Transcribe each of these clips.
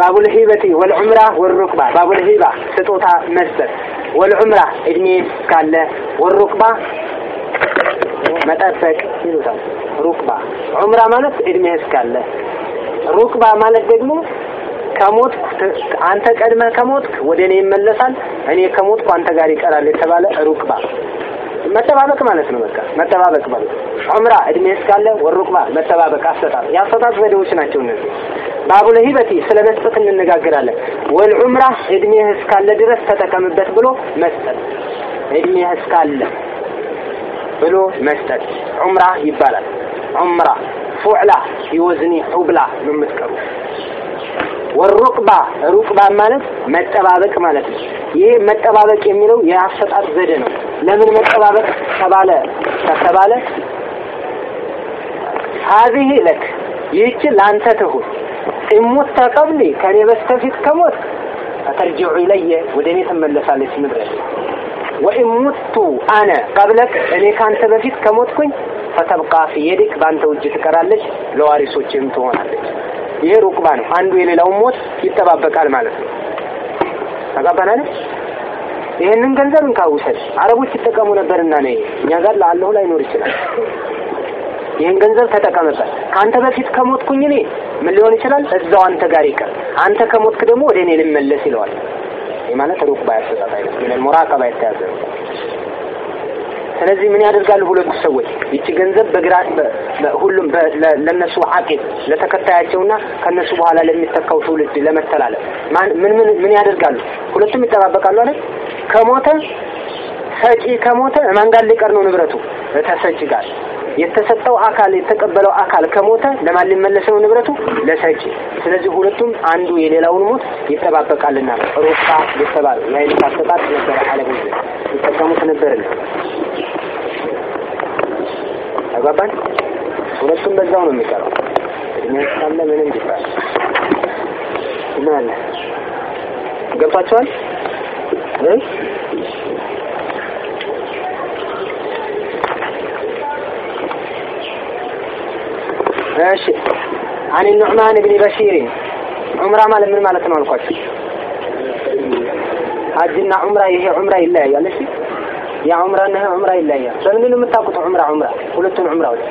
ባቡል ሂበቲ ወልዑምራ ወሩክባ ባቡል ሂባ ስጦታ መስጠት ወልዑምራ እድሜ ካለ ወሩክባ መጠበቅ ይሉታል። ሩክባ ዑምራ ማለት እድሜ እስካለ፣ ሩክባ ማለት ደግሞ ከሞትኩ አንተ ቀድመህ ከሞትክ ወደ እኔ ይመለሳል፣ እኔ ከሞትኩ አንተ ጋር ይቀራል የተባለ ሩክባ መጠባበቅ ማለት ነው። በቃ መጠባበቅ ማለት ዑምራ እድሜ እስካለ፣ ወሩክባ መጠባበቅ አሰጣጥ የአሰጣጥ ዘዴዎች ናቸው እነዚህ። ባቡል ሂበቲ ስለ መስጠት እንነጋገራለን። ወልዑምራ እድሜህ እስካለ ድረስ ተጠቀምበት ብሎ መስጠት እድሜህ እስካለ ብሎ መስጠት ዑምራ ይባላል። ዑምራ ፉዕላ ይወዝኒ ሑብላ ነው የምትቀሩ። ወሩቅባ ሩቅባ ማለት መጠባበቅ ማለት ነው። ይሄ መጠባበቅ የሚለው የአሰጣጥ ዘዴ ነው። ለምን መጠባበቅ ተባለ ከተባለ ሀዚህ ለክ ይህች ለአንተ ትሁን እሙት ተቀብሊ ከኔ በስተፊት ከሞት ተርጅዑ ኢለየ ወደ እኔ ትመለሳለች ንብረት ወኢሙቱ አነ ቀብለክ እኔ ካንተ በፊት ከሞትኩኝ ፈተብቃ ፊ የዲክ በአንተ እጅ ትቀራለች፣ ለዋሪሶችም ትሆናለች። ይሄ ሩቅባ ነው። አንዱ የሌላውን ሞት ይጠባበቃል ማለት ነው። ተጋባናል። ይሄንን ገንዘብ እንካውሰድ አረቦች ይጠቀሙ ነበርና ነው። እኛ ጋር ለአለሁ ላይኖር ይችላል። ይህን ገንዘብ ተጠቀምበት። ከአንተ በፊት ከሞትኩኝ እኔ ምን ሊሆን ይችላል? እዛው አንተ ጋር ይቀር። አንተ ከሞትክ ደግሞ ወደ እኔ ልመለስ ይለዋል። ይህ ማለት ሩቅ ባያሰጣት አይነት ምን ሙራቀባ የተያዘ ስለዚህ ምን ያደርጋሉ ሁለቱ ሰዎች? ይቺ ገንዘብ በግራ ሁሉም ለነሱ አቂብ ለተከታያቸውና ከነሱ በኋላ ለሚተካው ትውልድ ለመተላለፍ ምን ምን ምን ያደርጋሉ? ሁለቱም ይጠባበቃሉ አይደል? ከሞተ ሰጪ ከሞተ ማን ጋር ሊቀር ነው ንብረቱ? ተሰጪ ጋር የተሰጠው አካል የተቀበለው አካል ከሞተ ለማን ሊመለስ ነው ንብረቱ? ለሰጪ። ስለዚህ ሁለቱም አንዱ የሌላውን ሞት ይጠባበቃልና ሩቃ የተባለ የአይነት አሰጣጥ ነበረ። አለብ ይጠቀሙት ነበርና ተግባባን። ሁለቱም በዛው ነው የሚቀረው። እድሜ ካለ ምንም ይባል አለ ገብቷቸዋል እሺ አን ኑዕማን ብን በሺር ዑምራ ማለት ምን ማለት ነው አልኳቸው። ሀጅና ዑምራ ይሄ ዑምራ ይለያያል። እሺ ያ ዑምራና ይሄ ዑምራ ይለያያል። በምንድን ነው የምታውቁት? ዑምራ ዑምራ ሁለቱን ዑምራዎች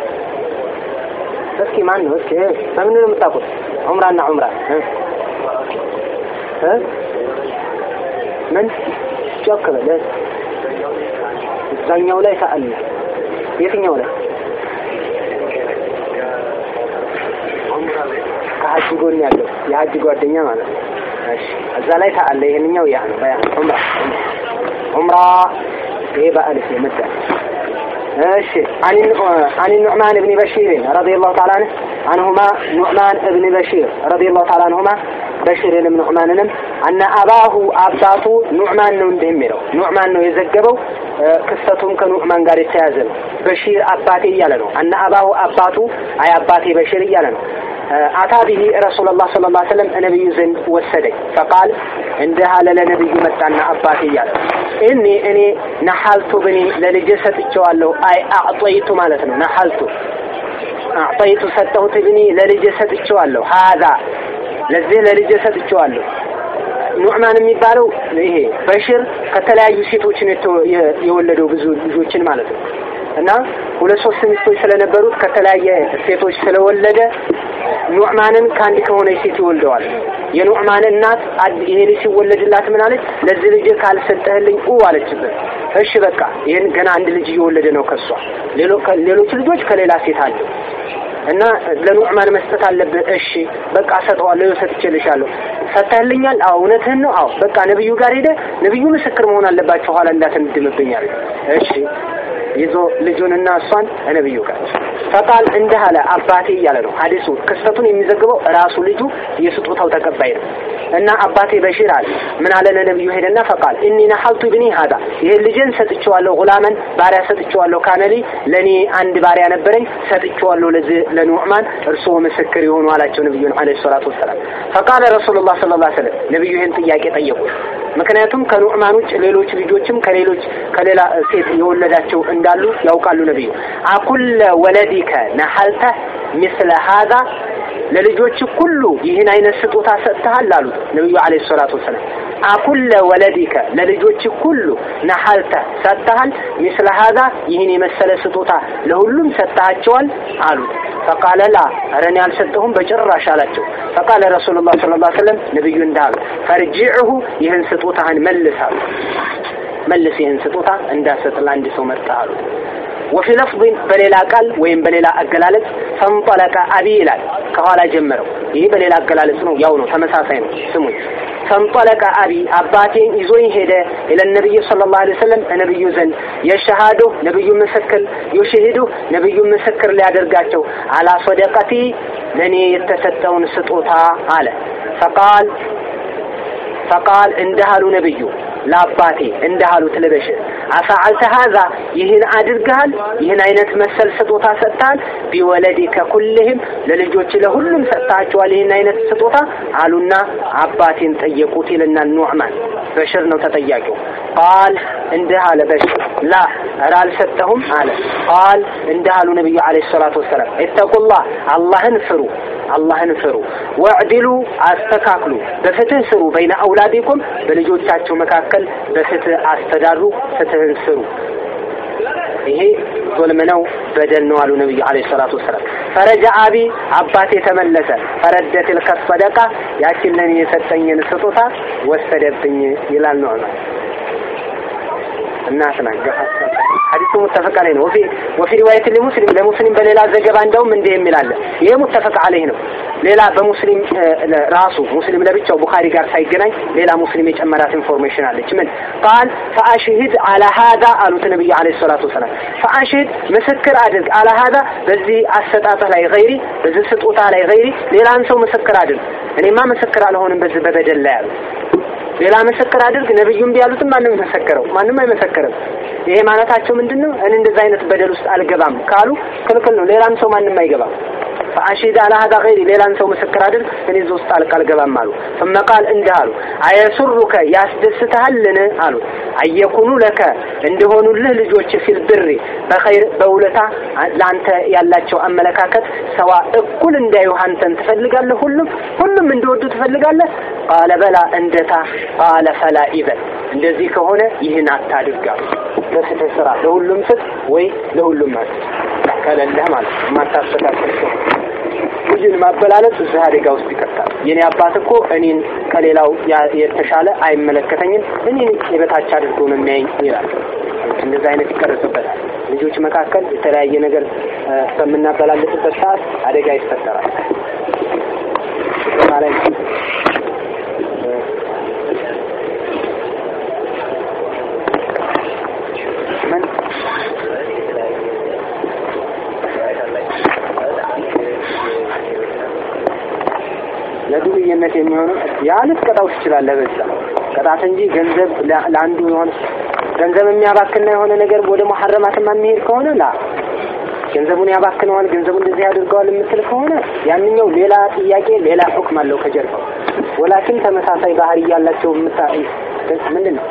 እስኪ ማን ነው እስኪ በምንድን ነው የምታውቁት? ዑምራና ዑምራ እ ምን ጮክ በል እዛኛው ላይ ሰአልና የትኛው ላይ ከሀጅ ጎን ያለው የሀጅ ጓደኛ ማለት ነው። እሺ እዛ ላይ ታአለ ይሄንኛው ያ ነው ያ ዑምራ ዑምራ ይሄ በአልፍ የመጣ እሺ አን አን ኑዕማን ኢብኑ በሺር ረዲየላሁ ተዓላ አንሁማ ኑዕማን ኢብኑ በሺር ረዲየላሁ ተዓላ አንሁማ በሽርንም ኑዕማንንም አነ አባሁ አባቱ ኑዕማን ነው እንዲህ የሚለው ኑዕማን ነው የዘገበው። ክስተቱም ከኑዕማን ጋር የተያዘ ነው። በሺር አባቴ እያለ ነው። አነ አባሁ አባቱ አይ አባቴ በሽር እያለ ነው። አታ ቢሂ ረሱላላህ ሰለላሁ ዐለይሂ ወሰለም ነቢዩ ዘንድ ወሰደኝ። ፈቃል እንዲህ አለ ለነቢዩ መጣና አባቴ እያለ እኔ እኔ ነሐልቱ ብኔ ለልጄ ሰጥቼዋለሁ። አይ አዕጦይቱ ማለት ነው። ነሐልቱ አዕጦይቱ ሰጠሁት ብኔ ለልጄ ሰጥቼዋለሁ። ሀዛ ለዚህ ለልጄ ሰጥቼዋለሁ። ኑዕማን የሚባለው ይሄ በሽር ከተለያዩ ሴቶች ነው የወለደው ብዙ ልጆችን ማለት ነው። እና ሁለት ሶስት ሚስቶች ስለነበሩት ከተለያየ ሴቶች ስለወለደ ኑዕማንን ከአንድ ከሆነ ሴት ይወልደዋል። የኑዕማን እናት ይሄ ልጅ ሲወለድላት ምን አለች? ለዚህ ልጅ ካልሰጠህልኝ ኡ አለችበት። እሺ በቃ ይህን ገና አንድ ልጅ እየወለደ ነው ከሷ ሌሎች ልጆች ከሌላ ሴት አለው እና ለኑዕማን መስጠት አለብህ። እሺ በቃ ሰጠዋለሁ፣ ሰጥቼልሻለሁ። ሰጥተህልኛል? አዎ። እውነትህን ነው? አዎ። በቃ ነብዩ ጋር ሄደ። ነብዩ ምስክር መሆን አለባቸው፣ ኋላ እንዳትንድምብኛል። እሺ ይዞ ልጁንና እሷን ነብዩ ጋር ፈቃል እንዲህ አለ አባቴ እያለ ነው። ሐዲሱ ክስተቱን የሚዘግበው ራሱ ልጁ የስጦታው ተቀባይ ነው። እና አባቴ በሺር አለ። ምን አለ ለነብዩ? ሄደና ፈቃል እኒ ነሐልቱ ብኒ ሀዳ ይሄን ልጄን ሰጥቼዋለሁ ጉላመን ባሪያ ሰጥቼዋለሁ ካነሊ ለእኔ አንድ ባሪያ ነበረኝ ሰጥቼዋለሁ ለኑዕማን እርስዎ ምስክር የሆኑ አላቸው ነብዩን አለይሂ ሰላቱ ወሰላም። ፈቃለ ረሱሉላህ ሰለላሁ ዐለይሂ ወሰለም ነብዩ ይሄን ጥያቄ ጠየቁት ምክንያቱም ከኑዕማን ውጭ ሌሎች ልጆችም ከሌሎች ከሌላ ሴት የወለዳቸው እንዳሉ ያውቃሉ ነብዩ። አኩለ ወለዲከ ነሐልተ ምስለ ሀዛ ለልጆች ሁሉ ይህን አይነት ስጦታ ሰጥተሃል አሉት ነብዩ አለይሂ ሰላቱ ወሰላም። አኩለ ወለዲከ ለልጆች ሁሉ ነሐልተ ሰጥተሃል ምስለ ሀዛ ይህን የመሰለ ስጦታ ለሁሉም ሰጥተሃቸዋል አሉት። ፈቃለ ላ ኧረ አልሰጠሁም በጭራሽ አላቸው። ፈቃለ ረሱሉላህ ሰለላሁ ዐለይሂ ወሰለም ነብዩ እንዳሉ ፈርጂዕሁ ይህን ስጦታህን መልስ አሉ መልስ ይህን ስጦታ እንዳሰጥ ለአንድ ሰው መጣ አሉ ወፊ ለፍظ በሌላ ቃል ወይም በሌላ አገላለጽ ፈንጠለቀ አቢ ይላል። ከኋላ ጀመረው ይህ በሌላ አገላለጽ ነው። ያው ነው። ተመሳሳይ ነው። ስሙኝ። ፈንጠለቀ አቢ አባቴን ይዞኝ ሄደ ኢለ ነቢይ ሰለላሁ ዐለይሂ ወሰለም ነብዩ ዘንድ። የሸሃዱ ነብዩ ምስክር ዩሽሂዱ ነብዩ ምስክር ሊያደርጋቸው አላ ሰደቀቲ ለእኔ የተሰጠውን ስጦታ አለ። ፈቃል ፈቃል እንዳሉ ነብዩ ለአባቴ እንዳሉት ልበሽር አፈዓልተ ሀዛ ይህን አድርገሃል ይህን አይነት መሰል ስጦታ ሰጥተሃል። ቢወለዲከ ኩልህም ለልጆች ለሁሉም ሰጥታቸዋል ይህን አይነት ስጦታ አሉና አባቴን ጠየቁት ይልና ኑዕማን በሽር ነው ተጠያቂው። ቃል እንዲህ አለ በሽር ላ ኧረ አልሰጠሁም አለ። ቃል እንዲህ አሉ ነቢዩ አለይሂ ሰላቱ ወሰላም ኢተቁላህ አላህን ፍሩ አላህን ፍሩ። ወዕድሉ አስተካክሉ በፍትህ ስሩ። በይነ አውላዲኩም በልጆቻቸው መካከል በፍትህ አስተዳድሩ ፍትህን ስሩ። ይሄ ዞልም ነው በደል ነው አሉ ነብዩ አለይሂ ሰላቱ ወሰላም። ፈረጃ አቢ አባቴ ተመለሰ። ፈረደት ልከት ሰደቃ ያችን ለኔ የሰጠኝን ስጦታ ወሰደብኝ ይላል ነው እናት ናት ሐዲሱ ሙተፈቅ አለይህ ነው። ወፊ ወፊ ሪዋየት ለሙስሊም ለሙስሊም በሌላ ዘገባ እንደውም እንዲህ የሚላለ ይሄ متفق عليه ነው። ሌላ በሙስሊም ራሱ ሙስሊም ለብቻው ቡኻሪ ጋር ሳይገናኝ ሌላ ሙስሊም የጨመራት information አለች። ምን ቃል فأشهد على هذا አሉት ነብዩ عليه الصلاة والسلام فأشهد ምስክር አድርግ على هذا በዚህ አሰጣጥህ ላይ غيري በዚህ ስጦታ ላይ غيري ሌላን ሰው ምስክር አድርግ። እኔማ ምስክር አልሆንም በዚህ በበደል ላይ አሉ። ሌላ ምስክር አድርግ ነብዩም ቢያሉትም ማንም መሰከረው ማንም አይመሰክርም። ይሄ ማለታቸው ምንድን ነው? እኔ እንደዛ አይነት በደል ውስጥ አልገባም ካሉ ክልክል ነው። ሌላም ሰው ማንም አይገባም። ፈአሺድ አላ ሀዛ ገይሪ ሌላን ሰው ምስክር አድርግ እኔ እዚህ ውስጥ ጣልቃ አልገባም አሉ። ثم ቃል እንዲህ አሉ አየሱሩከ ያስደስትሃልን? አሉ። አየኩኑ ለከ እንደሆኑልህ ልጆች ፊል ብሪ በኸይር በውለታ ለአንተ ያላቸው አመለካከት ሰዋ እኩል እንዳዩ አንተን ትፈልጋለህ? ሁሉም ሁሉም እንዲወዱ ትፈልጋለህ? ቃለ በላ እንደታ ቃለ ፈላ ኢበል እንደዚህ ከሆነ ይህን አታድርጋሉ በፍትህ ስራ ለሁሉም ስጥ ወይ ለሁሉም ማለት ከሌለህ ማለት የማታስተካከል ሰው ልጅን ማበላለጥ እዚህ አደጋ ውስጥ ይከታል። የኔ አባት እኮ እኔን ከሌላው የተሻለ አይመለከተኝም፣ እኔን የበታች አድርጎ ነው የሚያየኝ ይላል። እንደዚህ አይነት ይቀረጽበታል። ልጆች መካከል የተለያየ ነገር በምናበላልጥበት ሰዓት አደጋ ይፈጠራል። ለዱርዬነት የሚሆነው ያ ልትቀጣው ትችላለህ። በዛ ቅጣት እንጂ ገንዘብ ለአንዱ የሆነ ገንዘብ የሚያባክና የሆነ ነገር ወደ መሐረማት የሚሄድ ከሆነ ላ ገንዘቡን ያባክነዋል፣ ገንዘቡ እንደዚህ ያደርገዋል የምትል ከሆነ ያንኛው ሌላ ጥያቄ፣ ሌላ ሁክም አለው ከጀርባው። ወላኪን ተመሳሳይ ባህሪ ያላቸው ምታ ምንድን ነው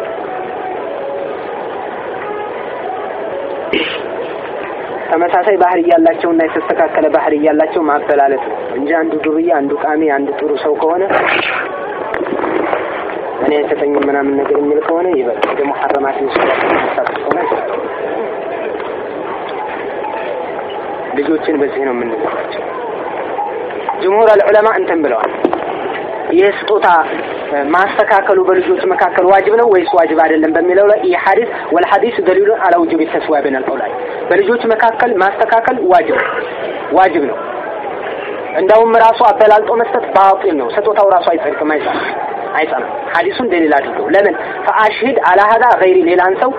ተመሳሳይ ባህሪ ያላቸውና የተስተካከለ ባህሪ ያላቸው ማበላለጥ ነው እንጂ አንዱ ዱርዬ፣ አንዱ ቃሚ፣ አንዱ ጥሩ ሰው ከሆነ እኔ አይሰጠኝም ምናምን ነገር የሚል ከሆነ ይበል ሙሐረማት ሚሳት ከሆነ ልጆችን በዚህ ነው የምንላቸው። ጅምሁር አልዑለማ እንትን ብለዋል። ይህ ስጦታ ማስተካከሉ በልጆች መካከል ዋጅብ ነው ወይስ ዋጅብ አይደለም በሚለው ላይ ይህ ሐዲስ ወልሐዲስ ደሊሉን አላ ውጁብ አውላድ በልጆች መካከል ማስተካከል ዋጅብ ዋጅብ ነው። እንዳውም ራሱ አበላልጦ መስጠት ባጢል ነው። ስጦታው ራሱ አይጸድቅም፣ አይጸናም አይጸናም። ሐዲሱን ደሊል አድርገው ለምን ፈአሽሂድ አላ ገይሪ ሌላን ሰው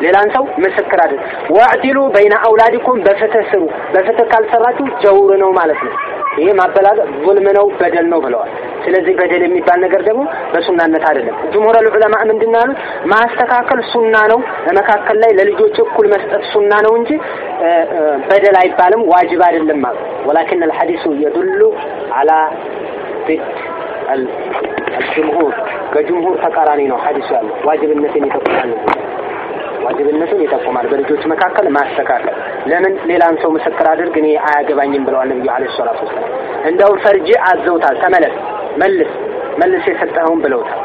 ሌላን ሰው ምስክር አድርግ ወዕዲሉ በይነ አውላዲኩም በፍትህ ስሩ። በፍትህ ካልሰራችሁ ጀውር ነው ማለት ነው። ይሄ ማበላለጥ ዙልም ነው፣ በደል ነው ብለዋል። ስለዚህ በደል የሚባል ነገር ደግሞ በሱናነት አይደለም። ጅምሁር ዑለማ ምንድን ነው ያሉት? ማስተካከል ሱና ነው፣ በመካከል ላይ ለልጆች እኩል መስጠት ሱና ነው እንጂ በደል አይባልም፣ ዋጅብ አይደለም ማለት ወላኪን አልሐዲሱ የዱሉ አላ ቢት አልጅምሁር በጅምሁር ተቃራኒ ነው ሐዲሱ ያለው ዋጅብነትን ይጠቁማል ዋጅብነትን ይጠቁማል። በልጆች መካከል ማስተካከል ለምን ሌላን ሰው ምስክር አድርግ እኔ አያገባኝም ብለዋል ነብዩ አለይሂ ሰላቱ ወሰላም። እንደውም ፈርጂ አዘውታል። ተመለስ፣ መልስ፣ መልስ የሰጠኸውን ብለውታል።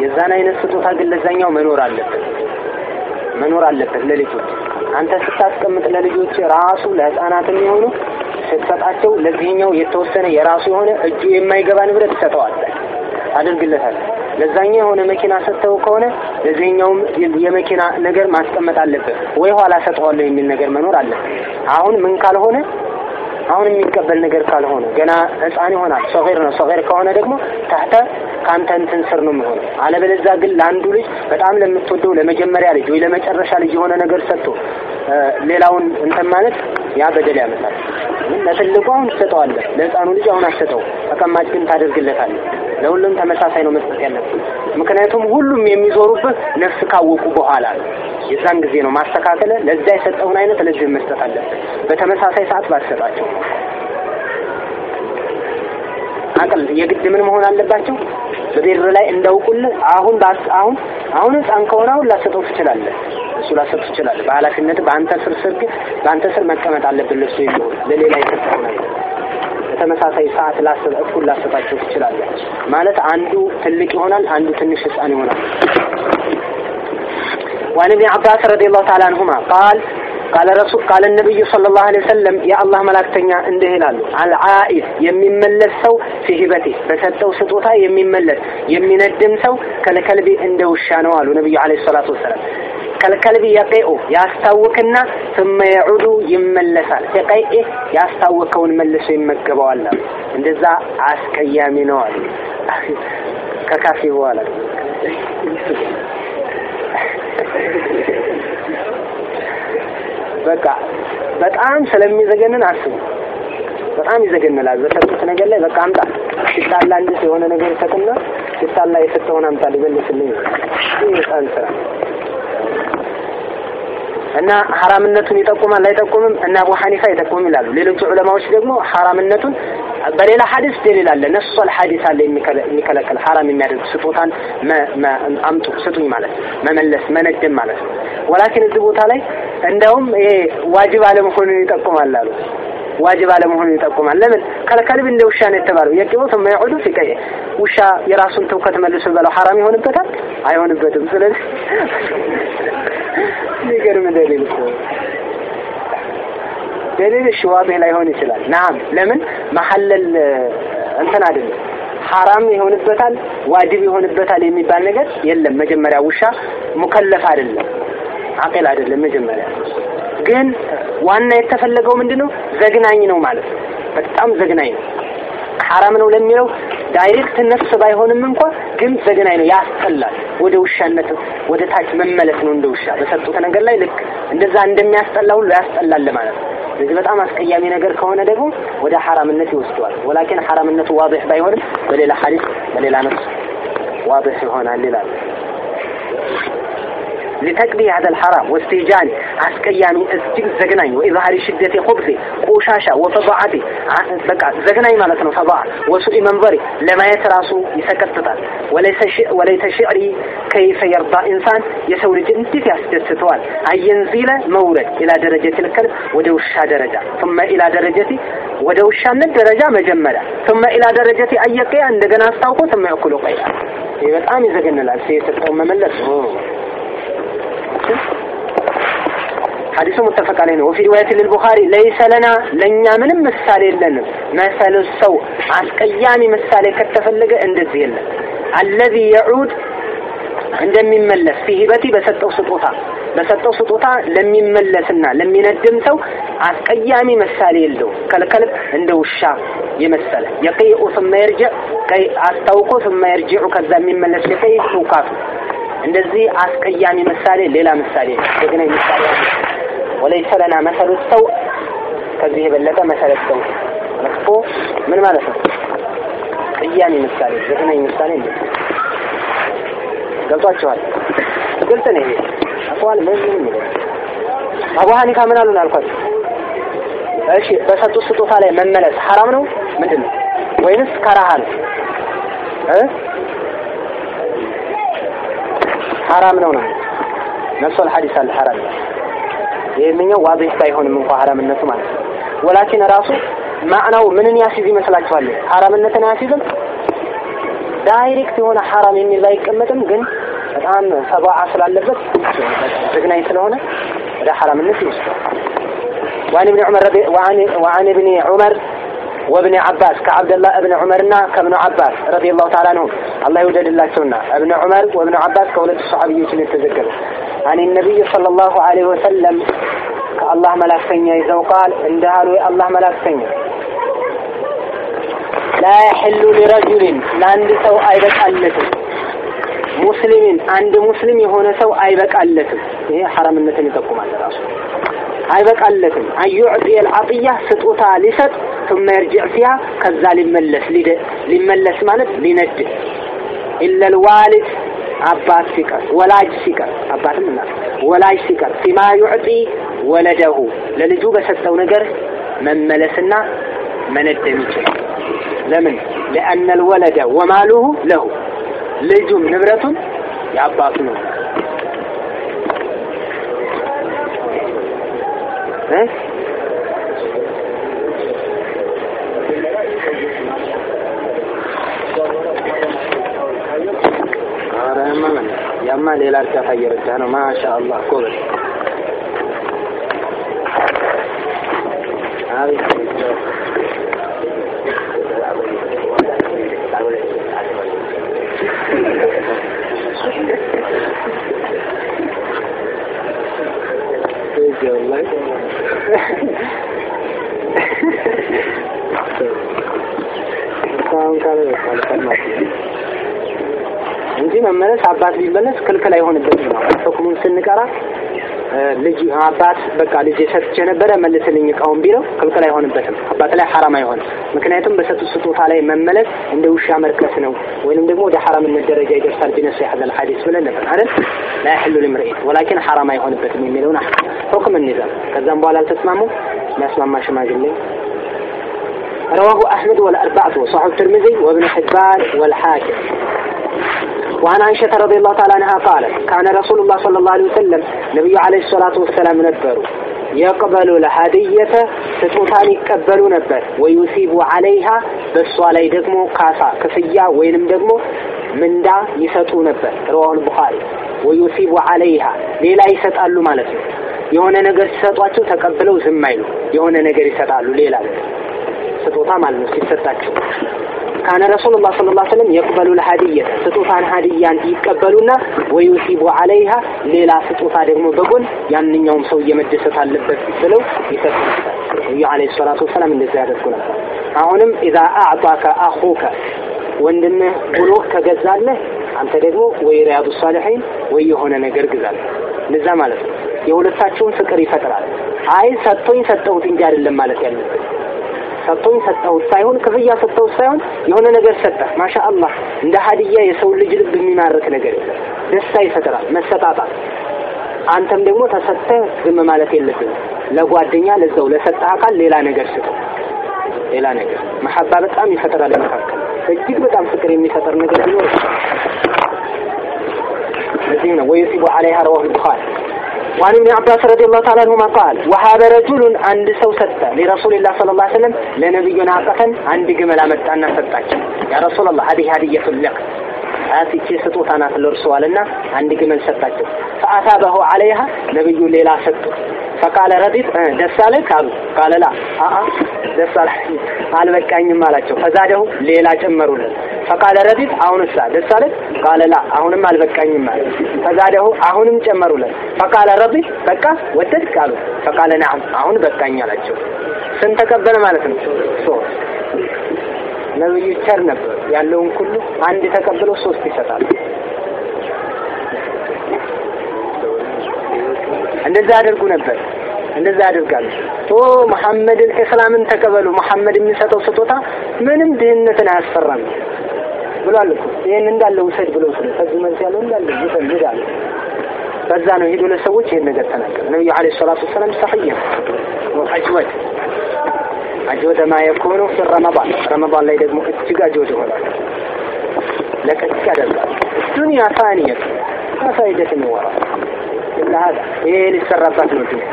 የዛን አይነት ስጦታ ግን ለዛኛው መኖር አለበት መኖር አለበት ለልጆች። አንተ ስታስቀምጥ ለልጆች ራሱ ለህፃናት የሚሆኑ ስትሰጣቸው ለዚህኛው የተወሰነ የራሱ የሆነ እጁ የማይገባ ንብረት ትሰጠዋለህ። አድርግለታል ለዛኛው የሆነ መኪና ሰጥተው ከሆነ ለዚህኛውም የመኪና ነገር ማስቀመጥ አለበት። ወይ ኋላ ሰጠዋለሁ የሚል ነገር መኖር አለበት። አሁን ምን ካልሆነ አሁን የሚቀበል ነገር ካልሆነ ገና ህፃን ይሆናል ሶገር ነው። ሶገር ከሆነ ደግሞ ታህተ ከአንተ እንትን ስር ነው የሚሆነው። አለበለዚያ ግን ለአንዱ ልጅ በጣም ለምትወደው ለመጀመሪያ ልጅ ወይ ለመጨረሻ ልጅ የሆነ ነገር ሰጥቶ ሌላውን እንትን ማለት ያ በደል ያመጣል። ለትልቁ አሁን ትሰጠዋለህ ለህፃኑ ልጅ አሁን አትሰጠው ተቀማጭ ግን ታደርግለታለህ ለሁሉም ተመሳሳይ ነው መስጠት ያለብህ ምክንያቱም ሁሉም የሚዞሩበት ነፍስ ካወቁ በኋላ ነው። የዛን ጊዜ ነው ማስተካከለ ለዛ የሰጠውን አይነት ለዚህ መስጠት አለብህ በተመሳሳይ ሰዓት ባትሰጣቸው አቅል የግድ ምን መሆን አለባቸው? በቤር ላይ እንዳውቁልህ። አሁን አሁን አሁን ህፃን ከሆነ አሁን ላሰጠው ትችላለህ። እሱ ላሰጥ ትችላለህ። በኃላፊነት በአንተ ስር ስር በአንተ ስር መቀመጥ አለብን ለሱ የሚሆን። ለሌላ የሰጠው ነገር በተመሳሳይ ሰዓት ላሰጥ እኩል ላሰጣቸው ትችላለህ ማለት አንዱ ትልቅ ይሆናል አንዱ ትንሽ ህፃን ይሆናል وعن ابن عباس رضي الله تعالى عنهما قال قال رسول قال النبي صلى الله عليه وسلم يا الله መላእክተኛ እንዲህ ይላሉ አልዓኢድ የሚመለስ ሰው ፊሂበቲ በሰጠው ስጦታ የሚመለስ የሚነድም ሰው ከልከልቢ እንደ ውሻ ነው አሉ ነብዩ አለይሂ ሰላቱ ወሰላም ከልከልቢ የቀይኡ ያስታውክና ثم يعود ይመለሳል የቀይእ ያስታወከውን መልሶ ይመገበዋል አሉ እንደዛ አስቀያሚ ነው አሉ ከካፌ በኋላ በቃ በጣም ስለሚዘገንን አስቡ። በጣም ይዘገንላል። በሰጡት ነገር ላይ በቃ አምጣ ሲጣላ አንድ የሆነ ነገር ይሰጥና ሲጣላ የሰጠውን አምጣ ሊመልስልኝ ይህ በጣም ስራ እና ሐራምነቱን ይጠቁማል አይጠቁምም? እና አቡ ሐኒፋ ይጠቁም ይላሉ። ሌሎቹ ዑለማዎች ደግሞ ሐራምነቱን በሌላ ሐዲስ ደሊል አለ ነሷል ሐዲስ አለ የሚከለከል ሐራም የሚያደርግ ስጦታን አምጡ ስጡኝ ማለት መመለስ መነደም ማለት ነው። ወላኪን እዚህ ቦታ ላይ እንደውም ይሄ ዋጅብ አለመሆኑን ይጠቁማል አሉ። ዋጅብ አለመሆኑን ይጠቁማል። ለምን ከልከልብ እንደ ውሻ ነው የተባለው የቂቦ ተማይዑዱ ሲቀይ ውሻ የራሱን ትውከት መልሶ ይበላው ሐራም ይሆንበታል። አይሆንበትም። ስለዚህ የሚገርም ደሊል ደሊል ዋضح ላይሆን ይችላል። ናም ለምን መሐለል እንትን አይደለም ሐራም ይሆንበታል ዋጅብ ይሆንበታል የሚባል ነገር የለም። መጀመሪያ ውሻ مكلف አይደለም አቂል አይደለም። መጀመሪያ ግን ዋና የተፈለገው ምንድነው? ዘግናኝ ነው ማለት ነው። በጣም ዘግናኝ ነው። ሐራም ነው ለሚለው direct نص ባይሆንም እንኳ ግን ዘገናኝ ነው፣ ያስጠላል። ወደ ውሻነት ወደ ታች መመለስ ነው። እንደ ውሻ በሰጡት ነገር ላይ ልክ እንደዛ እንደሚያስጠላ ሁሉ ያስጠላል ማለት ነው። ስለዚህ በጣም አስቀያሚ ነገር ከሆነ ደግሞ ወደ ሐራምነት ይወስደዋል። ወላኪን ሐራምነቱ ዋድህ ባይሆንም በሌላ ሐዲስ በሌላ ነፍስ ዋድህ ይሆናል ይላል። لتكبي هذا الحرام واستيجان عسكيان واستيج زغناي وإظهار شدة وشاشة قوشاشة وفضاعته زغناي مالتنا فضاع وسوء منظري لما يتراسو يسكتتا وليس وليس شعري كيف يرضى إنسان؟ يسوي انت في استثوال أن ينزل مورد إلى درجة الكلب ودوشها درجة. ثم إلى درجة ودوشا درجة مجملة. ثم إلى درجة أي قيان عندنا استوقف ثم يأكلوا قيا إذا الآن إذا قلنا العسير تقوم مملس አላችሁ? ሐዲሱ ሙተፈቅ ዐለይህ ነው። ወፊ ሪዋየት ለልቡኻሪ ለይሰ ለና ለእኛ ምንም ምሳሌ የለንም። መሰል ሰው አስቀያሚ ምሳሌ ከተፈለገ እንደዚህ የለም። አለዚ የዑድ እንደሚመለስ ፊሂበቲ በሰጠው ስጦታ በሰጠው ስጦታ ለሚመለስና ለሚነድም ሰው አስቀያሚ ምሳሌ የለው። ከልከልብ እንደ ውሻ የመሰለ የቀይኡ ስማ የርጅዕ አስታውቆ ስማ የርጅዑ ከዛ የሚመለስ የቀይ ሱካቱ እንደዚህ አስቀያሚ ምሳሌ ሌላ ምሳሌ ዘግናኝ ምሳሌ ወለይሰ ለና መሰሉ ሰው ከዚህ የበለጠ መሰለ ሰው መጥፎ ምን ማለት ነው? ቅያሚ ምሳሌ ዘግናኝ ምሳሌ ነው። ገብቷችኋል? ግልጽ ነው አቋል ምን ምን ነው አቡ ሐኒፋ ምን አሉን አልኳችሁ? እሺ በሰጡት ስጦታ ላይ መመለስ ሐራም ነው ምንድን ነው? ወይንስ ከራሃ ነው እ ሐራም ነው ነው። ነፍስ አልሐዲስ አለ ሐራም። ይሄኛው ዋዲህ ባይሆንም እንኳን ሐራምነቱ ማለት ነው። ወላኪን ራሱ ማዕናው ምንን ያስይዝ ይመስላችኋል? ሐራምነትን አያስይዝም ዳይሬክት የሆነ ሐራም የሚል ባይቀመጥም ግን በጣም ሰባዓ ስላለበት ዝግናኝ ስለሆነ ወደ ሐራምነት ይወስዳል። وعن ابن عمر وعن, وعن ابن وابن عباس كعبد الله ابن عمرنا كابن عباس رضي الله تعالى عنهم الله يوجد الله سنة ابن عمر وابن عباس كولد الصحابي يتذكر عن النبي صلى الله عليه وسلم كالله ملاك سنيا إذا قال عند الله ملاك سنيا لا يحل لرجل لعند سو أيبك ألتم ሙስሊምን አንድ ሙስሊም የሆነ ሰው አይበቃለትም ይሄ ሐራምነትን ይጠቁማል ራሱ አይበቃለትም አዩዕጢ አልዓጥያ ስጦታ ሊሰጥ ثم يرجع فيها ከዛ ሊመለስ ሊመለስ ማለት ሊነድ ኢላ الوالد አባት ሲቀር ወላጅ ሲቀር አባትም እና ወላጅ ሲቀር ፊማ ዩዕጢ ወለደሁ ለልጁ በሰጠው ነገር መመለስና መነደም ይችላል ለምን لأن الولد وماله له ልጁም ንብረቱን የአባቱ ነው እ ኧረ ያማ ሌላ እርዳታ እየረዳ ነው። ማሻ አላህ ጎበዝ። አቤት መመለስ አባት ቢመለስ ክልክል አይሆንበትም ነው። ሁክሙን ስንቀራ ልጅ አባት በቃ ልጅ ሰጥቼ ነበረ መልስልኝ እቃውን ቢለው ክልክል አይሆንበትም። አባት ላይ ሐራም አይሆንም። ምክንያቱም በሰጡት ስጦታ ላይ መመለስ እንደ ውሻ መርከስ ነው፣ ወይንም ደግሞ ወደ ሐራምነት ደረጃ ይደርሳል። ቢነሱ ያህል ሐዲስ ብለን ነበር አይደል? ላ ይሕሉ ሊምርኢን ወላኪን ሐራም አይሆንበትም የሚለውን ሁክም እንይዛል። ከዛም በኋላ አልተስማሙ የሚያስማማ ሽማግሌ رواه أحمد والأربعة وصححه الترمذي وابن حبان والحاكم وعن عائشة رضي الله تعالى عنها قالت كان رسول الله صلى الله عليه وسلم نبي عليه الصلاة والسلام ነበሩ يقبل الهدية ስጦታን ይቀበሉ ነበር ወዩሲቡ አለይሃ በእሷ ላይ ደግሞ ካሳ ክፍያ ወይንም ደግሞ ምንዳ ይሰጡ ነበር ረዋሁል ቡኻሪ ወዩሲቡ አለይሃ ሌላ ይሰጣሉ ማለት ነው የሆነ ነገር ሲሰጧቸው ተቀብለው ዝም አይሉ የሆነ ነገር ይሰጣሉ ሌላ ስጦታ ማለት ነው ሲሰጣቸው ካነ ረሱሉላህ ሰለላሁ ዐለይሂ ወሰለም የቅበሉ ለሀዲየ ስጦታን ሀዲያን ይቀበሉና ወዩሲቡ አለይሃ ሌላ ስጦታ ደግሞ በጎን ያንኛውም ሰው እየመደሰት አለበት ብለው ይሰጡ ነበር። ነቢዩ ዐለይሂ ሰላቱ ወሰላም እንደዚያ ያደርጉ ነበር። አሁንም ኢዛ አዕጣከ አኹከ ወንድምህ ብሎ ከገዛለህ አንተ ደግሞ ወይ ሪያዱ ሳሊሒን ወይ የሆነ ነገር ግዛለህ። እንደዛ ማለት ነው። የሁለታቸውን ፍቅር ይፈጥራል። አይ ሰጥቶኝ ሰጠሁት እንጂ አይደለም ማለት ያለበት ሰጥቶኝ ሰጠሁት ሳይሆን ክፍያ ሰጠሁት ሳይሆን የሆነ ነገር ሰጠህ ማሻአላህ እንደ ሀዲያ የሰው ልጅ ልብ የሚማርክ ነገር ደስታ ይፈጥራል መሰጣጣት። አንተም ደግሞ ተሰጥተህ ዝም ማለት የለብን ለጓደኛ ለዛው ለሰጠህ አካል ሌላ ነገር ስጠው ሌላ ነገር። መሐባ በጣም ይፈጥራል መካከል እጅግ በጣም ፍቅር የሚፈጥር ነገር ቢኖር ለዚህ ነው። ወይሲቡ አለይሃ ረዋሁ ቡኻሪ وعن ابن عباس رضي الله تعالى عنهما قال وهذا رجل عند سو ستة لرسول الله صلى الله عليه وسلم لنبي ناقة عند جمل أمتنا ستاك يا رسول الله هذه هدية لك هاتي كي سطوت أنا في الرسول لنا عند جمل ستاك فأثابه عليها نبي ليلا ستو فقال رديت ደስ አለህ አሉ ቃለ ላ አአ ደስ አለህ አልበቃኝም አላቸው ፈዛደሁ ሌላ ጨመሩለት ፈቃለ ረዲት አሁንሳ ደስ አለህ ቃለ ላ። አሁንም አልበቃኝም አለ። ፈዛደሁ አሁንም ጨመሩለት። ፈቃለ ረዲት በቃ ወደድክ አሉ። ፈቃለ ነዓም አሁን በቃኝ አላቸው። ስንት ተቀበለ ማለት ነው? ሶስት። ነብዩ ቸር ነበር። ያለውን ሁሉ አንድ ተቀብሎ ሶስት ይሰጣል። እንደዛ ያደርጉ ነበር። እንደዛ ያደርጋሉ ኦ መሐመድን እስላምን ተቀበሉ። መሐመድ የሚሰጠው ስጦታ ምንም ድህነትን አያስፈራም ብሏል እኮ ይሄን እንዳለ ውሰድ ብለው ስለ ከዚህ መልስ ያለው እንዳለ ውሰድ አለ በዛ ነው ሄዶ ለሰዎች ይሄን ነገር ተናገረ ነብዩ አለይሂ ሰላቱ ወሰላም ሰሂህ ነው አጅወድ አጅወደ ማ የኩኑ ፊ ረመዳን ረመዳን ላይ ደግሞ እጅግ አጅወድ ይሆናል ለቀቅ ያደርጋል ዱንያ ፋኒየት ፋይደት ይወራ إلا هذا إيه للسربات من الدنيا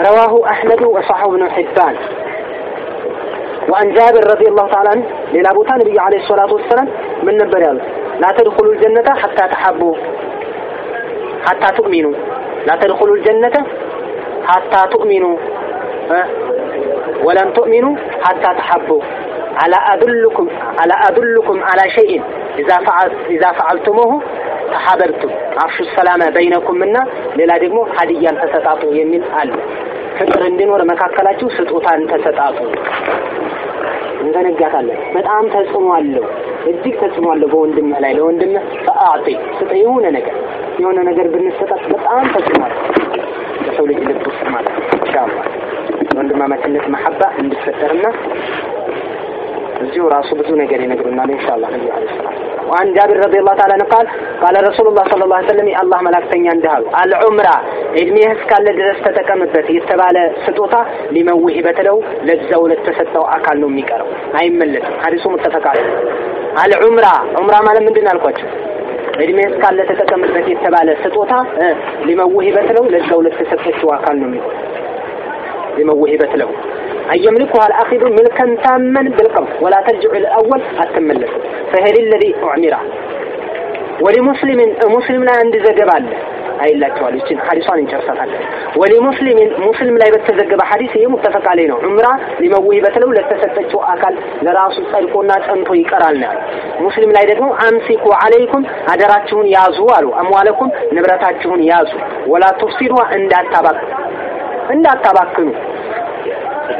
رواه أحمد وصححه ابن حبان وعن جابر رضي الله تعالى عنه لأن أبو النبي عليه الصلاة والسلام من نبر لا تدخلوا الجنة حتى تحبوا حتى تؤمنوا لا تدخلوا الجنة حتى تؤمنوا أه؟ ولن تؤمنوا حتى تحبوا على أدلكم على أدلكم على شيء إذا فعل إذا فعلتموه ተሐበብቱም አፍሹ ሰላመ በይነኩምና ሌላ ደግሞ ሀዲያን ተሰጣጡ የሚል አለ። ፍቅር እንዲኖር መካከላችሁ ስጦታን ተሰጣጡ። እንዘነጋታለን። በጣም ተጽዕኖ አለው፣ እጅግ ተጽዕኖ አለው በወንድምህ ላይ። ለወንድምህ ፈአዕጢ ስጠ የሆነ ነገር የሆነ ነገር ብንሰጣት በጣም ተጽዕኖ አለው በሰው ልጅ ልብ ውስጥ ማለት ነው። ኢንሻአላህ የወንድማማችነት መሐባ እንዲፈጠርና እዚሁ ራሱ ብዙ ነገር ይነግሩናል ኢንሻአላህ ነብዩ አለይሂ ሰላም وعن جابر رضي الله تعالى عنه قال قال رسول الله صلى አልዑምራ እድሜህ እስካለ ድረስ ተጠቀምበት የተባለ ስጦታ ሊመውህ በተለው ለዛው ለተሰጠው አካል ነው የሚቀረው፣ አይመለስም። ሐዲሱ ሙተፈቅ አልዑምራ ዑምራ ማለት ምንድን አልኳቸው? እድሜ እስካለ ተጠቀምበት የተባለ ስጦታ ሊመውህ በተለው ለዛው ለተሰጠችው አካል ነው የሚቀረው። ሊመውህ በተለው أيملكها الأخذ ملكا تاما بالقبض ولا ترجع إلى الأول التملك فهل الذي أعمره ولمسلم مسلم لا عند زجبال أي لا توالي يتشن حديثان انشرسات ولمسلم مسلم لا يبتزجب حديث هي متفق علينا عمره لموهي بتلو لتستجو أكل لراسو صدقوا الناس أنتو يقرالنا مسلم لا يدقوا أمسكوا عليكم أدراتشون يازوا أموالكم نبرتاتشون يازوا ولا تفسدوا عند التبك عند التبكنوا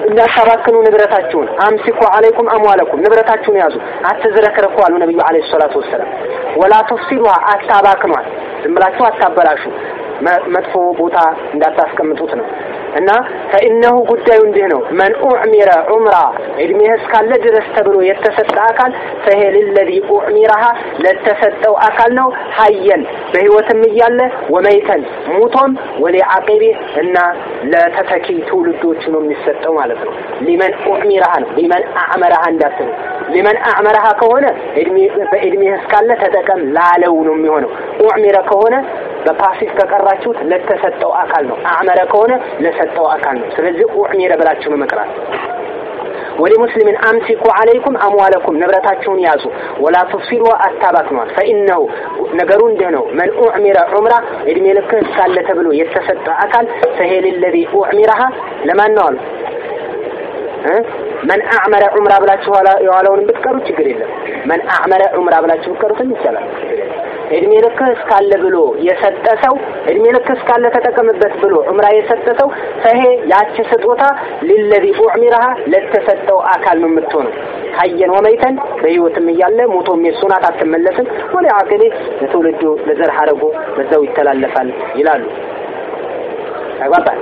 እንዳታባክኑ ንብረታችሁን። አምሲኩ አለይኩም አምዋለኩም ንብረታችሁን ያዙ። አትዝረክረኩ አሉ ነብዩ አለይሂ ሰላቱ ወሰላም። ወላ ተፍሲዱሃ አታባክኗል ዝም ብላችሁ አታበላሹ። መጥፎ ቦታ እንዳታስቀምጡት ነው እና ፈኢነሁ ጉዳዩ እንዲህ ነው። መን ኡዕሚረ ዑምራ እድሜህ እስካለ ድረስ ተብሎ የተሰጠ አካል ፈሄ ልለዚ ኡዕሚረሃ ለተሰጠው አካል ነው። ሀየን በህይወትም እያለ ወመይተን ሙቶም ወሊዓቂቢ እና ለተተኪ ትውልዶቹ ነው የሚሰጠው ማለት ነው። لمن أعمرها ነው። لمن أعمرها እንዳትሉ። لمن أعمرها ከሆነ በእድሜህ እስካለ ተጠቀም ላለው ነው የሚሆነው። أعمر ከሆነ በ passive ከቀራችሁት ለተሰጠው አካል ነው። أعمر ከሆነ የሰጠው አካል ነው። ስለዚህ أعمر ብላችሁ መመቅራት ولمسلم أمسكوا عليكم أموالكم ንብረታችሁን ያዙ፣ ولا تفسدوا አታባክኗል። فإنه ነገሩ እንዲህ ነው። من أعمر عمرى ዕድሜ ልክህ እስካለ ተብሎ የተሰጠ አካል ፈሄ ኡዕሚረሃ ለማን ነው አሉ መን አዕመለ ዑምራ ብላችሁ የኋላውን ብትቀሩ ችግር የለም። መን አዕመለ ዑምራ ብላችሁ ብትቀሩትም ይቻላል። እድሜ ልክ እስካለ ብሎ የሰጠ ሰው እድሜ ልክ እስካለ ተጠቀምበት ብሎ ዑምራ የሰጠ ሰው ፈሄ ያች ስጦታ ሊለዚ ኡዕሚረሃ ለተሰጠው አካል ነው የምትሆነው። ሀየን ወመይተን በህይወትም እያለ ሞቶም የሱ ናት አትመለስም። ወለ አቅሌ ለትውልዱ ለዘር ሐረጉ በዛው ይተላለፋል ይላሉ። ተግባባል።